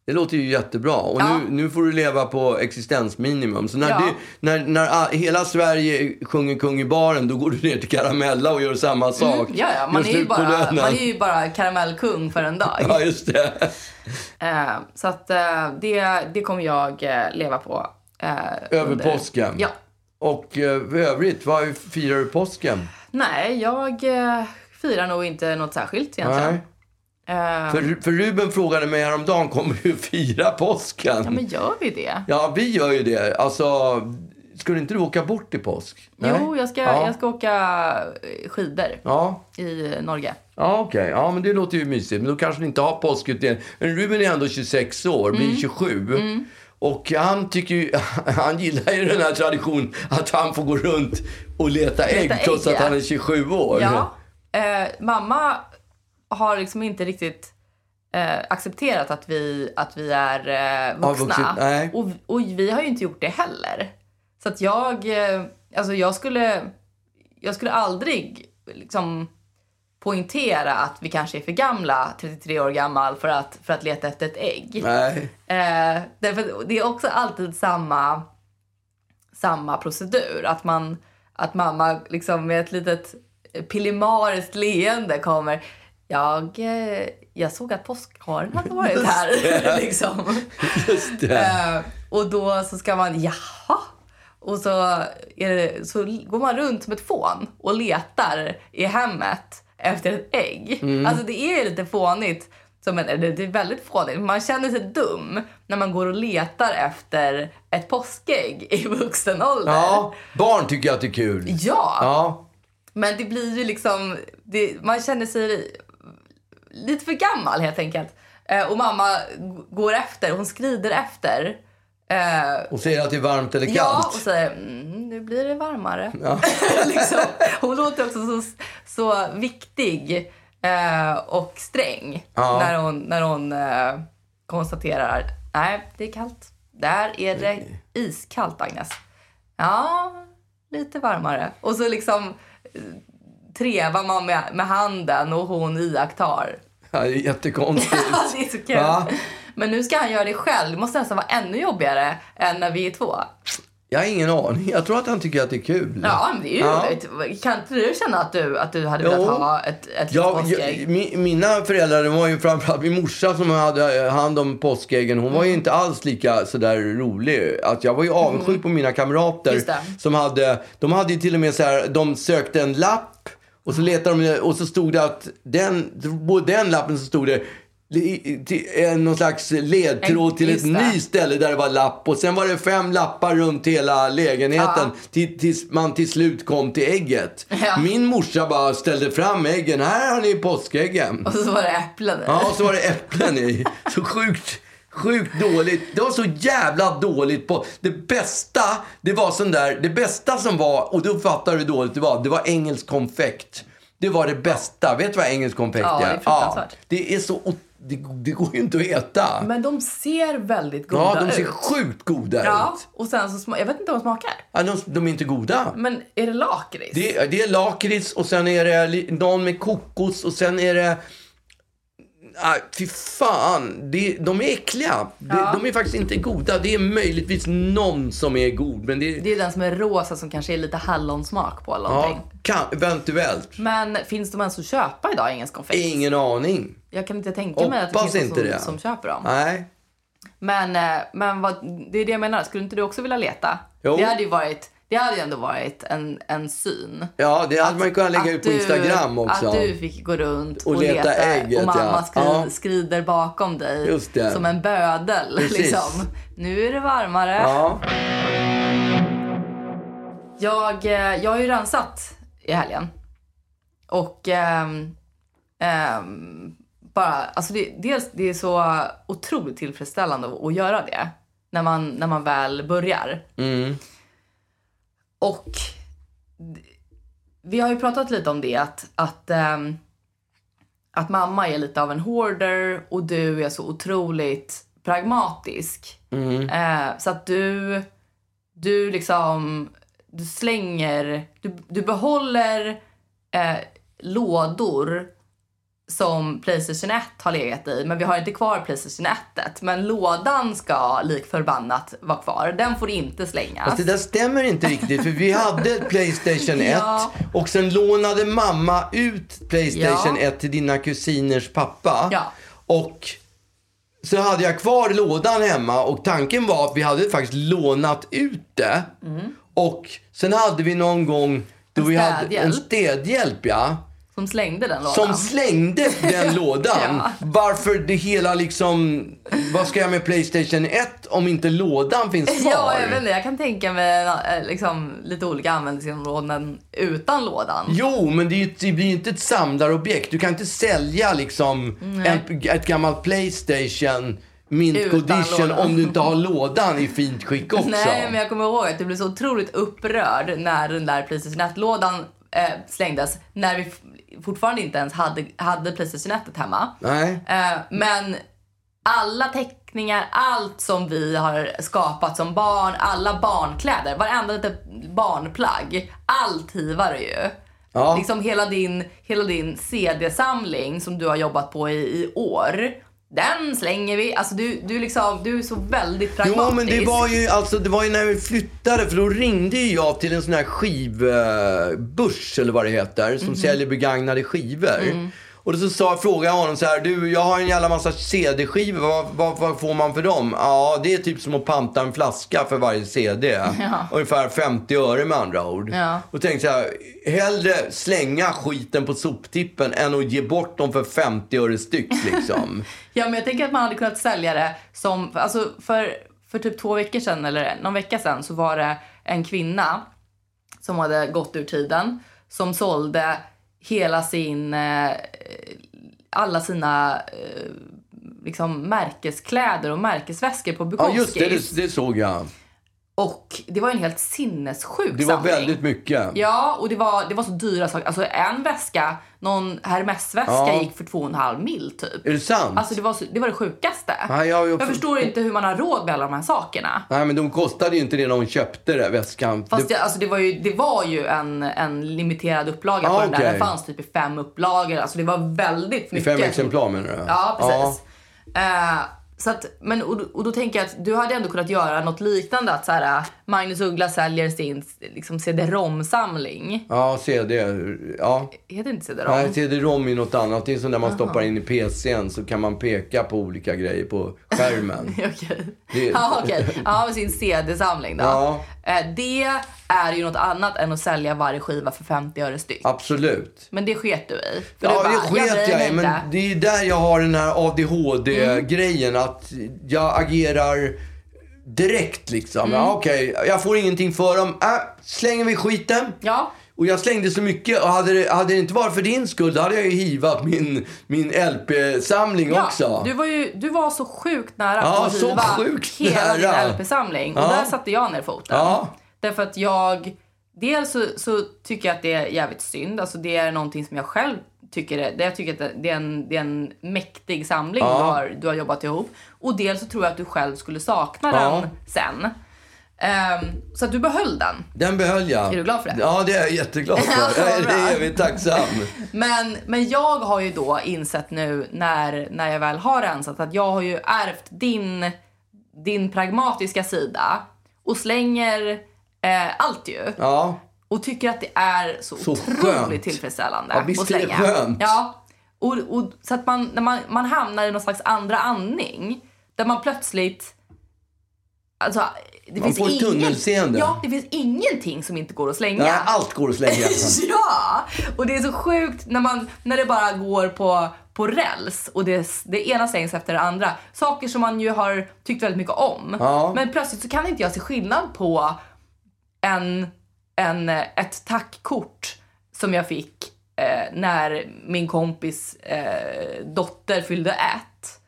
Det låter ju jättebra. Och Ja. nu, nu får du leva på existensminimum. Så när, Ja. du, när, när a- hela Sverige sjunger kung i baren, då går du ner till Karamella och gör samma sak. Mm, ja, ja, man är, ju bara, man är ju bara karamellkung för en dag. Ja, just det. Eh, så att eh, det, det kommer jag eh, leva på. Över under- påsken. Ja. Och eh, övrigt, vad firar du påsken? Nej, jag firar nog inte något särskilt egentligen. Nej. Eh, För, för Ruben frågade mig häromdagen, kommer du fira påsken? ja, men gör vi det? Ja, vi gör ju det. Alltså, skulle inte du åka bort i påsk? Jo, jag ska, ja. jag ska åka eh, skidor Ja, i Norge. ja okej. Ja, men det låter ju mysigt. Men då kanske ni inte har påskutdelning. Men Ruben är ändå 26 år, Mm. blir 27. Och han tycker ju, han gillar ju den här traditionen att han får gå runt och leta ägg Leta ägg, trots att ja. han är 27 år. Ja. Eh, mamma har liksom inte riktigt eh, accepterat att vi, att vi är eh, vuxna. Och, och vi har ju inte gjort det heller. Så att jag, eh, alltså jag skulle, jag skulle aldrig liksom poängtera att vi kanske är för gamla, 33 år gammal, för att, för att leta efter ett ägg. Nej. Eh, därför det är också alltid samma, samma procedur. Att, man, att mamma liksom med ett litet pillemariskt leende kommer. Jag, eh, jag såg att påskharen hade varit här. liksom. Just det. Eh, och då så ska man, jaha. Och så, det, så går man runt som ett fån och letar i hemmet efter ett ägg. Alltså det är lite fånigt. Som en, det är väldigt fånigt. Man känner sig dum när man går och letar efter ett påskägg i vuxen ålder. Ja, barn tycker att det är kul. Ja, Ja, men det blir ju liksom... Det, man känner sig lite för gammal helt enkelt. Eh, och mamma går efter, hon skrider efter. Eh, och säger att det är varmt eller kallt. Ja, och säger mm, nu blir det varmare. liksom. Hon låter också så, så viktig eh, och sträng Ja. när hon, när hon eh, konstaterar nej, det är kallt. Där är det iskallt, Agnes. Ja, lite varmare. Och så liksom eh, trevar man med, med handen och hon iakttar. Ja, det är jättekonstigt. det är så kul. Va? Men nu ska han göra det själv. Det måste nästan vara ännu jobbigare än när vi är två. Jag har ingen aning. Jag tror att han tycker att det är kul. Ja, men det är ju Ja. roligt. Kan inte du känna att du, att du hade Jo. velat ha ett, ett Ja, påskägg? mi, mina föräldrar, det var ju framförallt min morsa som hade hand om påskäggen. Hon var ju inte alls lika sådär rolig. Att jag var ju avundsjuk på mina kamrater. Som hade, de hade ju till och med så här, de sökte en lapp och så letade de och så stod det att den, på den lappen så stod det eh, någon slags ledtråd till ett just det. ny ställe där det var lapp. Och sen var det fem lappar runt hela lägenheten. Ja. Till, tills man till slut kom till ägget. Ja. Min morsa bara ställde fram äggen. Här har ni påskäggen. Och så var det äpplen i. Ja, och så var det äpplen i. Så sjukt, sjukt dåligt. Det var så jävla dåligt på... Det bästa, det var sån där... Det bästa som var, och du fattar hur dåligt det var, det var engelsk konfekt. Det var det bästa. Vet du vad engelsk konfekt Ja, det är fruktansvärt. det är så... Det, det går ju inte att äta. Men de ser väldigt goda Ja, de ser ut. sjukt goda Ja, ut. och sen så Jag vet inte vad de smakar. Ja, de, de är inte goda. Men är det lakrits? Det, det är lakrits och sen är det någon med kokos och sen är det... Ah, fy fan, det, de är äckliga. Ja. De är faktiskt inte goda. Det är möjligtvis någon som är god, men det, Det är den som är rosa som kanske är lite hallonsmak på eller någonting. ja, kan, eventuellt. Men finns de ens att köpa idag, engelsk konfekt? Ingen aning. Jag kan inte tänka mig att det Hoppas finns inte någon som, som köper dem. Nej. Men, eh, men vad, det är det jag menar. Skulle inte du också vilja leta? Jo. Det hade ju varit, det hade ju ändå varit en, en syn. Ja, det hade man ju kunnat lägga Att ut på du- Instagram också. Att du fick gå runt och, Och leta leta ägget, och mamma ja. skri, Ja. skrider bakom dig som en bödel. Precis. Liksom. Nu är det varmare. Ja. Jag, eh, jag har ju rensat i helgen. Och ehm, ehm, bara, alltså det, dels det är så otroligt tillfredsställande att, att göra det. När man, när man väl börjar. Mm. Och vi har ju pratat lite om det att, att, ehm, att mamma är lite av en hoarder och du är så otroligt pragmatisk. Mm. Eh, så att du, du liksom, du slänger, du, du behåller eh, lådor som Playstation 1 har legat i, men vi har inte kvar Playstation 1. Men lådan ska lik förbannat vara kvar. Den får inte slängas. Fast det där stämmer inte riktigt. För vi hade Playstation 1 Ja. och sen lånade mamma ut Playstation Ja. 1 till dina kusiners pappa. Ja. Och så hade jag kvar lådan hemma och tanken var att vi hade faktiskt lånat ut det. Och sen hade vi någon gång då En vi hade en städhjälp, ja. Som slängde den lådan. Som slängde den lådan. Ja. Varför det hela liksom... Vad ska jag med Playstation 1 om inte lådan finns kvar? Ja, jag vet inte. Jag kan tänka mig eh, liksom, lite olika användningsområden utan lådan. Jo, men det, är ju- det blir ju inte ett samlarobjekt. Du kan inte sälja liksom en, ett gammalt Playstation Mint lådan. om du inte har lådan i fint skick också. Nej, men jag kommer ihåg att du blev så otroligt upprörd när den där Playstation 1-lådan eh, slängdes. När vi fortfarande inte ens hade, hade Playstation 1 hemma. Nej. Eh, men alla teckningar, allt som vi har skapat som barn, alla barnkläder, varenda litet barnplagg, allt hivar det ju. Ja. Liksom hela din, hela din CD-samling som du har jobbat på i, i år. Den slänger vi. Alltså du, du, liksom, du är så väldigt pragmatisk. Jo, men det var ju alltså, det var ju när vi flyttade, för då ringde ju jag till en sån här skivbörs, eller vad det heter, som säljer begagnade skivor. Och så sa, frågade jag honom så här, du, jag har en jävla massa CD-skivor, vad, vad, vad får man för dem? Ja, det är typ som att panta en flaska för varje CD. Ja. Ungefär 50 öre med andra ord. Ja. Och tänkte så här, hellre slänga skiten på soptippen än att ge bort dem för 50 öre styck liksom. Ja, men jag tänker att man hade kunnat sälja det som... Alltså för, för typ två veckor sedan, eller någon vecka sedan, så var det en kvinna som hade gått ur tiden som sålde hela sin... Eh, alla sina eh, liksom märkeskläder och märkesväskor på ja, Bukowskis. just det, det, det såg jag. Och det var en helt sinnessjuk Det var samling. väldigt mycket. Ja, och det var, det var så dyra saker. Alltså en väska, någon Hermes-väska Ja. gick för två och en halv mil typ. Är det sant? Alltså det var, så, det var det sjukaste. Ja, jag- jag- jag förstår inte hur man har råd med alla de här sakerna. Nej, men de kostade ju inte det när hon köpte det, väskan. Fast det, alltså det, var ju, det var ju en, en limiterad upplaga på Ah, den där. Den fanns typ i fem upplagor. Alltså det var väldigt I mycket. fem exemplar menar du? Ja, precis. Eh, så att, men, och, då- och då tänker jag att du hade ändå kunnat göra något liknande. Att så här, Magnus Uggla säljer sin liksom, CD-ROM-samling. Ja, CD. Ja. Heter det inte CD-ROM? Nej, CD-ROM är något annat. Det är som när man stoppar in i PCn så kan man peka på olika grejer på skärmen. Okej. Det- Ja, okej. Ja, sin CD-samling då. Ja. Eh, Det är ju något annat än att sälja varje skiva för 50 öre styck. Absolut. Men det sket du i. För Ja, du det bara, sket bryr jag i. Men det är ju där jag har den här ADHD-grejen. Att jag agerar direkt liksom. Mm. Ja, Okej, jag får ingenting för dem. Äh, slänger vi skiten. Ja, Och jag slängde så mycket och hade det, hade det inte varit för din skull då hade jag ju hivat min, min LP-samling ja. också. Du, var ju, du var så sjukt nära Ja, att så hiva sjukt hela nära. din LP-samling. Och Ja. där satte jag ner foten. Ja. Därför att jag... Dels så, så tycker jag att det är jävligt synd. Alltså det är någonting som jag själv tycker är... Det jag tycker att det är en, det är en mäktig samling Ja. du, har, du har jobbat ihop. Och dels så tror jag att du själv skulle sakna Ja. den sen. Ehm, så att du behöll den. Den behöll jag. Är du glad för det? Ja, det är jag jätteglad för. Jag är evigt tacksam. Men, men jag har ju då insett nu när, när jag väl har rensat att jag har ju ärvt din, din pragmatiska sida och slänger eh, allt ju. Ja. Och tycker att det är så, Så otroligt skönt. tillfredsställande Ja, visst är det skönt. Ja. Och, och, så att man, när man, man hamnar i någon slags andra andning där man plötsligt Alltså, det Man finns får tunnelseende. Ja, det finns ingenting som inte går att slänga. Nej, allt går att slänga. ja! Och det är så sjukt när, man, när det bara går på, på räls och det, det ena slängs efter det andra. Saker som man ju har tyckt väldigt mycket om. Ja. Men plötsligt så kan inte jag se skillnad på en, en, ett tackkort som jag fick eh, när min kompis eh, dotter fyllde ett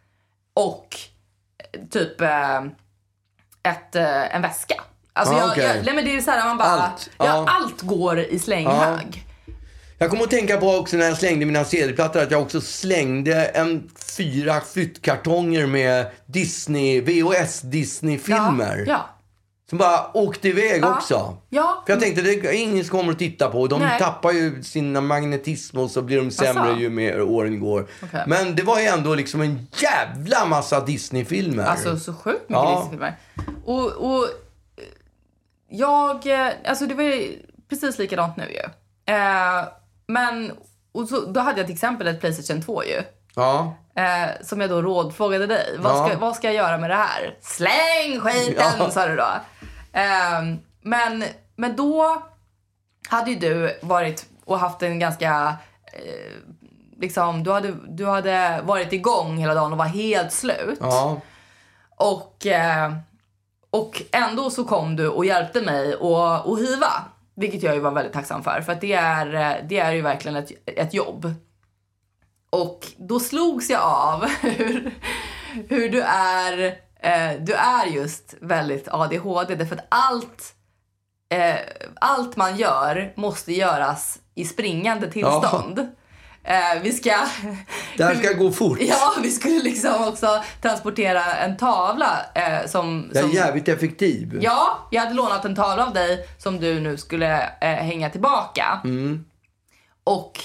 och eh, typ eh, ett, eh, en väska. Alltså Ah, jag, okej. jag, nej men det är så här, man bara, Allt, ja. ja. allt går i slänghög. Jag kommer att tänka på också när jag slängde mina CD-plattor att jag också slängde en fyra flyttkartonger med Disney, VHS Disney-filmer. Ja, ja. Som bara åkte iväg Ja. också. Ja. För jag tänkte, det är ingen som kommer att titta på. De Nej. tappar ju sina magnetism och så blir de sämre Asså? ju mer åren går. Okej. Men det var ju ändå liksom en jävla massa Disney-filmer. Alltså så sjukt mycket Ja. Disneyfilmer. Och, och jag, eh, alltså det var ju precis likadant nu ju. Eh, men, och så, då hade jag till exempel ett Playstation 2 ju. Ja. Eh, som jag då rådfrågade dig. Vad, Ja. ska, vad ska jag göra med det här? Släng skiten, Ja. sa du då. Eh, men, men då hade ju du varit och haft en ganska... Eh, liksom, du hade, du hade varit igång hela dagen och var helt slut. Ja. Och, eh, och ändå så kom du och hjälpte mig att att hiva. Vilket jag ju var väldigt tacksam för. För det är, eh, det är ju verkligen ett, ett jobb. Och då slogs jag av hur, hur du är eh, du är just väldigt ADHD. Därför att allt, eh, allt man gör måste göras i springande tillstånd. Eh, vi ska... Det här ska gå fort. Ja, vi skulle liksom också transportera en tavla eh, som... Jag är som jävligt effektiv. Ja, jag hade lånat en tavla av dig som du nu skulle eh, hänga tillbaka. Mm. Och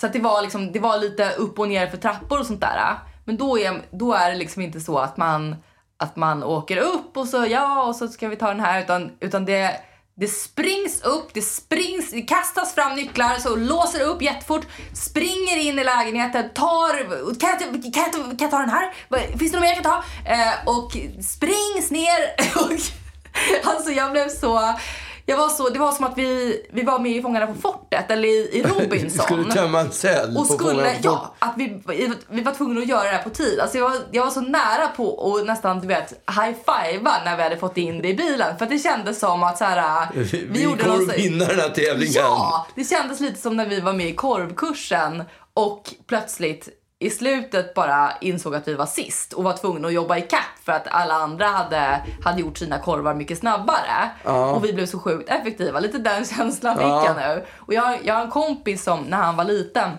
så det var liksom, det var lite upp och ner för trappor och sånt där. Men då är, då är det liksom inte så att man, att man åker upp och så ja och så ska vi ta den här utan, utan det, det springs upp, det springs, det kastas fram nycklar, så låser upp jättefort, springer in i lägenheten, tar, kan jag, kan jag, kan jag ta den här? Finns det något mer jag kan ta? Eh, och springs ner och alltså jag blev så, jag var så, det var som att vi, vi var med i Fångarna på fortet eller i, i Robinson. skulle tömma en cell. Och på skulle, ja, att vi, vi var tvungna att göra det här på tid. Alltså jag, var, jag var så nära på att nästan du vet, high-fivea när vi hade fått in det i bilen. För att det kändes som att så här, Vi, vi gjorde kommer så- vinna den här tävlingen. Ja, det kändes lite som när vi var med i korvkursen och plötsligt i slutet bara insåg att vi var sist och var tvungna att jobba i kapp för att alla andra hade, hade gjort sina korvar mycket snabbare. Och vi blev så sjukt effektiva. Lite den känslan fick Ja. jag nu. Och jag, jag har en kompis som när han var liten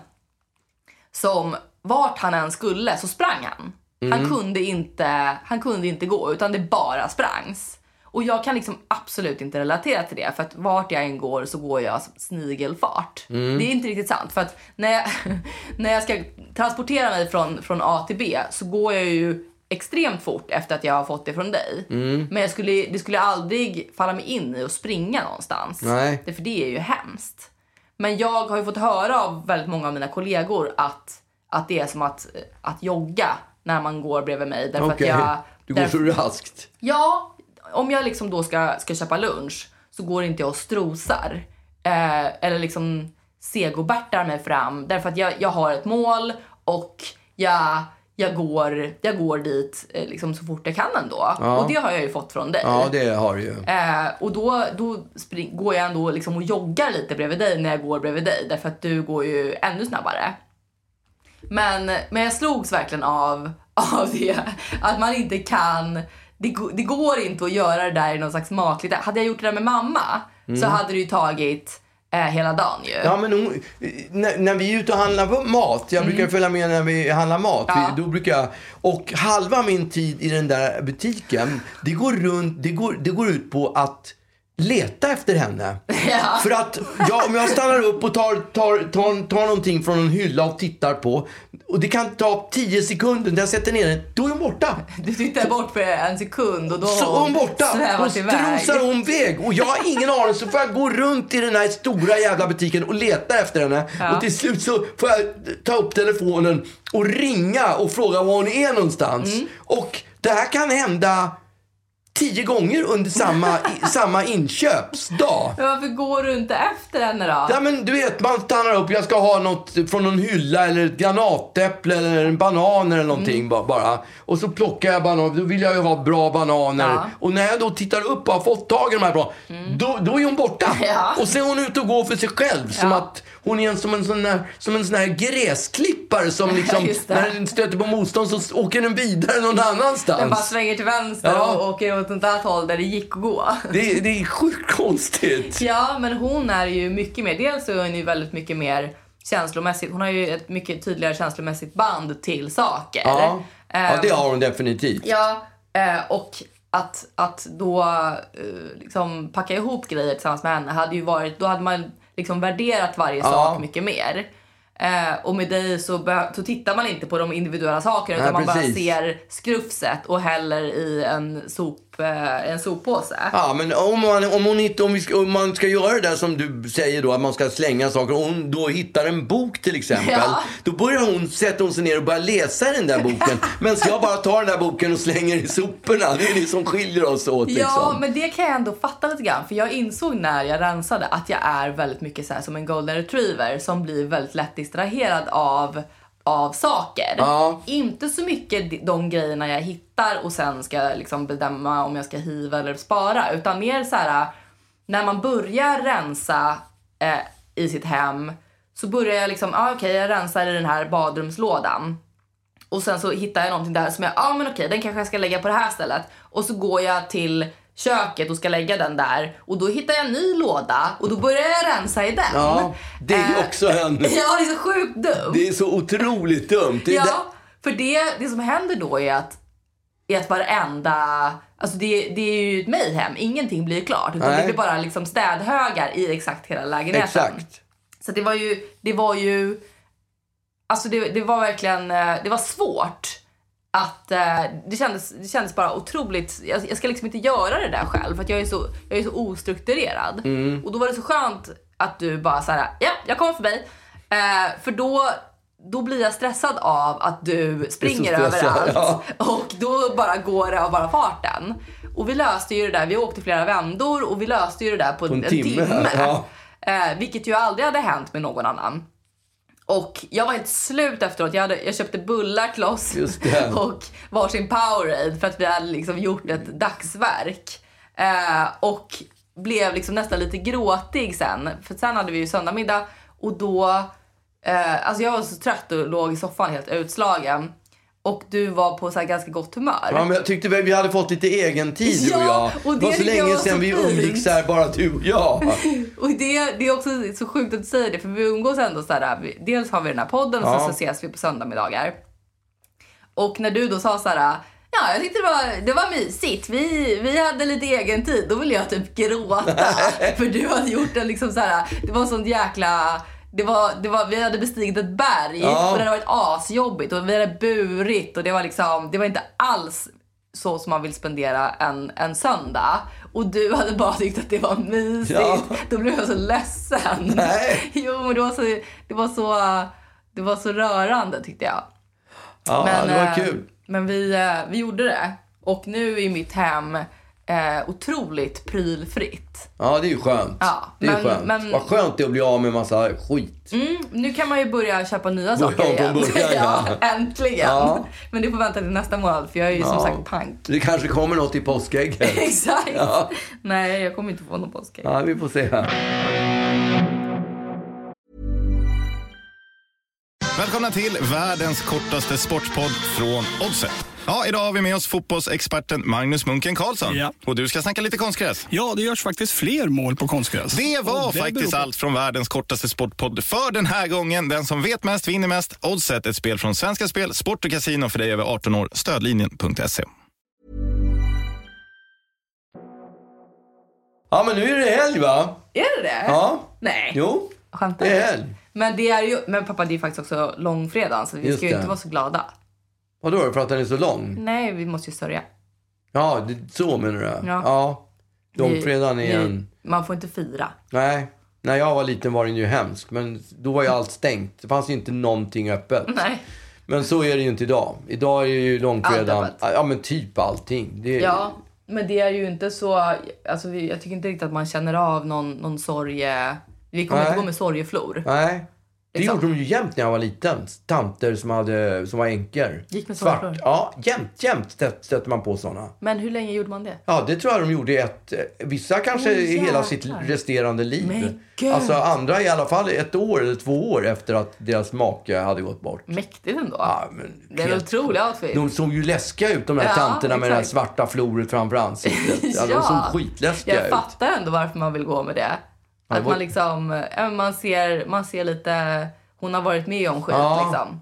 som vart han än skulle så sprang han. Han, kunde inte, han kunde inte gå utan det bara sprangs. Och jag kan liksom absolut inte relatera till det för att vart jag än går så går jag snigelfart. Det är inte riktigt sant för att när jag, när jag ska transportera mig från, från A till B så går jag ju extremt fort efter att jag har fått det från dig. Men jag skulle, det skulle aldrig falla mig in i att springa någonstans. Nej. Det, för det är ju hemskt. Men jag har ju fått höra av väldigt många av mina kollegor att, att det är som att, att jogga när man går bredvid mig. Därför Okej, att jag, du går därför- så raskt. Ja, om jag liksom då ska, ska köpa lunch så går inte jag och strosar. Eh, eller liksom segobärtar mig fram. Därför att jag, jag har ett mål och jag, jag, går, jag går dit eh, liksom så fort jag kan ändå. Och det har jag ju fått från dig. Ja, det har du ju. Eh, och då, då spring, går jag ändå liksom och joggar lite bredvid dig när jag går bredvid dig. Därför att du går ju ännu snabbare. Men, men jag slogs verkligen av, av det. Att man inte kan... Det, det går inte att göra det där i någon slags makligt... Hade jag gjort det där med mamma så hade det ju tagit eh, hela dagen ju. Ja, men hon, när, när vi är ute och handlar mat, jag brukar följa med när vi handlar mat, Mm. Ja. vi, då brukar jag, och halva min tid i den där butiken, det går, runt, det går, det går ut på att leta efter henne. Ja. För att jag, om jag stannar upp och tar, tar, tar, tar någonting från en hylla och tittar på, och det kan ta 10 sekunder, när jag sätter ner den, då är hon borta. Du tittar bort för en sekund och då Så har hon borta. Då svävat iväg. strosar hon iväg. Och jag har ingen aning. Så får jag gå runt i den här stora jävla butiken och leta efter henne. Ja. Och till slut så får jag ta upp telefonen och ringa och fråga var hon är någonstans. Mm. Och det här kan hända tio gånger under samma, samma inköpsdag. Men varför går du inte efter henne då? Ja men du vet, man stannar upp, jag ska ha något från någon hylla eller ett granatäpple eller en banan eller någonting Mm. ba- bara. Och så plockar jag banan, då vill jag ju ha bra bananer. Ja. Mm. Och när jag då tittar upp och har fått tag i de här bra, då, då är hon borta. Ja. Och sen är hon ute och går för sig själv. Som att hon är en, som, en sån där, som en sån här gräsklippare som liksom, när den stöter på motstånd så åker den vidare någon annanstans. Den bara svänger till vänster Ja. och åker åt ett annat håll där det gick att gå. det, det är sjukt konstigt. Ja, men hon är ju mycket mer, dels är hon ju väldigt mycket mer känslomässigt, hon har ju ett mycket tydligare känslomässigt band till saker. Ja, ja Ehm, det har hon definitivt. Ja, eh, och att, att då eh, liksom packa ihop grejer tillsammans med henne hade ju varit, då hade man liksom värderat varje sak mycket mer. Eh, och med dig så, så tittar man inte på de individuella sakerna utan Nej, man bara ser skrufset och häller i en, sop, en soppåse. Ja, men om man, om, hon inte, om, vi ska, om man ska göra det där som du säger då, att man ska slänga saker, och hon då hittar en bok till exempel. Ja. Då börjar hon, sätter hon sig ner och börjar läsa den där boken. Medan jag bara tar den där boken och slänger i soporna. Det är det som skiljer oss åt Ja, liksom. men det kan jag ändå fatta lite grann. För jag insåg när jag rensade att jag är väldigt mycket så som en golden retriever som blir väldigt lätt distraherad av, av saker. Ja. Inte så mycket de- grejerna jag hittar och sen ska liksom bedöma om jag ska hiva eller spara. Utan mer så här när man börjar rensa eh, i sitt hem så börjar jag liksom, ah, okej jag rensar i den här badrumslådan. Och sen så hittar jag någonting där som jag, ja ah, men okej den kanske jag ska lägga på det här stället. Och så går jag till köket och ska lägga den där. Och då hittar jag en ny låda och då börjar jag rensa i den. Ja, det är Eh, också en... Ja, det är så sjukt dumt. Det är så otroligt dumt. Det är där- Ja, för det, det som händer då är att, är att varenda... Alltså det, det är ju ett mayhem. Ingenting blir klart. Utan Nej. det blir bara liksom städhögar i exakt hela lägenheten. Exakt. Så det var ju... Det var ju alltså det, det var verkligen... eh, Det var svårt. Att, eh, det, kändes, det kändes bara otroligt... Jag, jag ska liksom inte göra det där själv för att jag är så, jag är så ostrukturerad. Och då var det så skönt att du bara så här, ja, jag kommer förbi. Eh, för då, då blir jag stressad av att du springer överallt. ja. Och då bara går det av bara farten. Och vi löste ju det där, vi åkte flera vändor och vi löste ju det där på, en en, timme, timme. ja. Eh, vilket ju aldrig hade hänt med någon annan. Och jag var helt slut efteråt. Jag, hade, jag köpte bullar till oss och varsin Powerade för att vi hade liksom gjort ett dagsverk. Eh, och blev liksom nästan lite gråtig sen. För sen hade vi ju söndagmiddag och då... Eh, alltså jag var så trött och låg i soffan helt utslagen. Och du var på så här ganska gott humör. Ja, men jag tyckte vi hade fått lite egen tid du och Ja, jag. och det var så länge sedan så vi umgicks här, bara du och jag. Och det, det är också så sjukt att du säger det, för vi umgås ändå så här, dels har vi den här podden och Ja. sen så ses vi på söndagsmiddagar. Och när du då sa så här, ja jag tyckte det var, det var mysigt, vi, vi hade lite egen tid, då ville jag typ gråta. för du hade gjort en liksom så här, det var sånt jäkla det var, det var, vi hade bestigit ett berg Ja. och det hade varit asjobbigt och vi hade burit och det var liksom, det var inte alls så som man vill spendera en, en söndag. Och du hade bara tyckt att det var mysigt. Ja. Då blev jag så ledsen. Nej. Jo, men det var så, det var så, det var så rörande tyckte jag. Ja, men, det var eh, kul. Men vi, eh, vi gjorde det. Och nu är mitt hem eh, otroligt prylfritt. Ja, det är ju skönt. Ja, det är men- skönt. men- Vad skönt det är att bli av med massa skit. Mm, nu kan man ju börja köpa nya Börja saker igen. början, ja. äntligen. Ja. Men det får vänta till nästa månad för jag är ju som sagt pank. Det kanske kommer något i påskägget. Exakt. Ja. Nej, jag kommer inte få någon påskägg. Ja, vi får se. Välkomna till världens kortaste sportpodd från Oddset. Ja, idag har vi med oss fotbollsexperten Magnus Munken Karlsson. Ja. Och du ska snacka lite konstgräs. Ja, det görs faktiskt fler mål på konstgräs. Det var beror faktiskt på- allt från världens kortaste sportpodd för den här gången. Den som vet mest vinner mest. Oddset, ett spel från Svenska Spel, Sport och Casino för dig över 18 år. Stödlinjen.se. Ja, men nu är det helg va? Är det det? Ja. Nej. Jo, Skämtar det du? är helg. Men det är ju, men pappa det är faktiskt också långfredagen så vi Just ska ju det. inte vara så glada. Vadå, för att den är så lång? Nej, vi måste ju sörja. Ja, det, så menar du? Ja. ja. Långfredagen är vi- en... Man får inte fira. Nej. När jag var liten var den ju hemsk, men då var ju allt stängt. Det fanns ju inte någonting öppet. Nej. Men så är det ju inte idag. Idag är ju långfredagen... Ja, men typ allting. Det, Ja, men det är ju inte så... Alltså, jag tycker inte riktigt att man känner av någon, någon sorge... Vi kommer Nej. inte gå med sorgeflor. Nej. Det Liksom. gjorde de ju jämt när jag var liten. Tanter som, hade, som var änkor. Gick med Svart. Ja, jämt, jämt stöt- stötte man på såna. Men hur länge gjorde man det? Ja, det tror jag de gjorde i ett... eh, Vissa kanske i hela sitt resterande liv. Men gud. Alltså andra i alla fall ett år eller två år efter att deras make hade gått bort. Mäktigt ändå. Ja, men det är en otrolig outfit. De såg ju läskiga ut de där Ja, tanterna med det här svarta floret framför ansiktet. Ja, de såg skitläskiga jag ut. fattar ändå varför man vill gå med det. Att var- man liksom, men man ser, man ser lite, hon har varit med om skit Ja. liksom.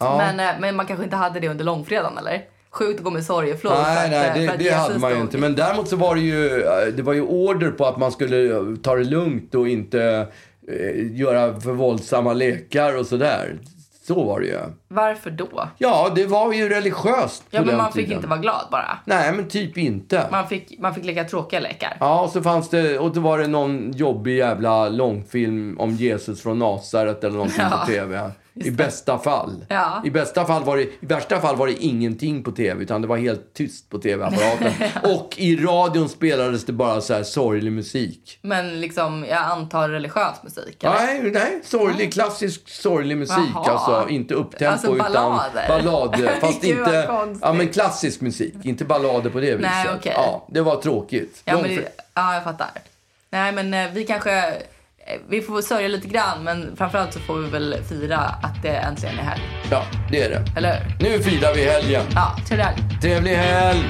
Ja. Men, eh, men man kanske inte hade det under långfredagen eller? sjukt att gå med sorgeflor. för Nej, nej, eh, det, det hade man ju inte. Men däremot så var det ju, eh, det var ju order på att man skulle ta det lugnt och inte eh, göra för våldsamma lekar och sådär. Så var det ju. Varför då? Ja, det var ju religiöst Ja, men den man fick tiden. inte vara glad bara. Nej, men typ inte. Man fick, man fick leka tråkiga lekar. Ja, och så fanns det, och då var det någon jobbig jävla långfilm om Jesus från Nasaret eller någonting Ja, på TV. I bästa fall. Ja. I bästa fall var det, i värsta fall var det ingenting på TV, utan det var helt tyst på TV-apparaten. och i radion spelades det bara så här sorglig musik. Men liksom, jag antar religiös musik. Eller? Nej, nej, sorglig, klassisk sorglig musik. Jaha. Alltså inte upptempo Alltså ballader. utan ballader. Fast inte, ja men klassisk musik, inte ballader på det viset. Nej, okej. Ja, det var tråkigt. Ja, men ja, jag fattar. Nej, men eh, vi kanske... eh, Vi får sörja lite grann, men framförallt så får vi väl fira att det äntligen är helg. Ja, det är det. Eller? Nu firar vi helgen. Ja, trevlig helg. Trevlig helg!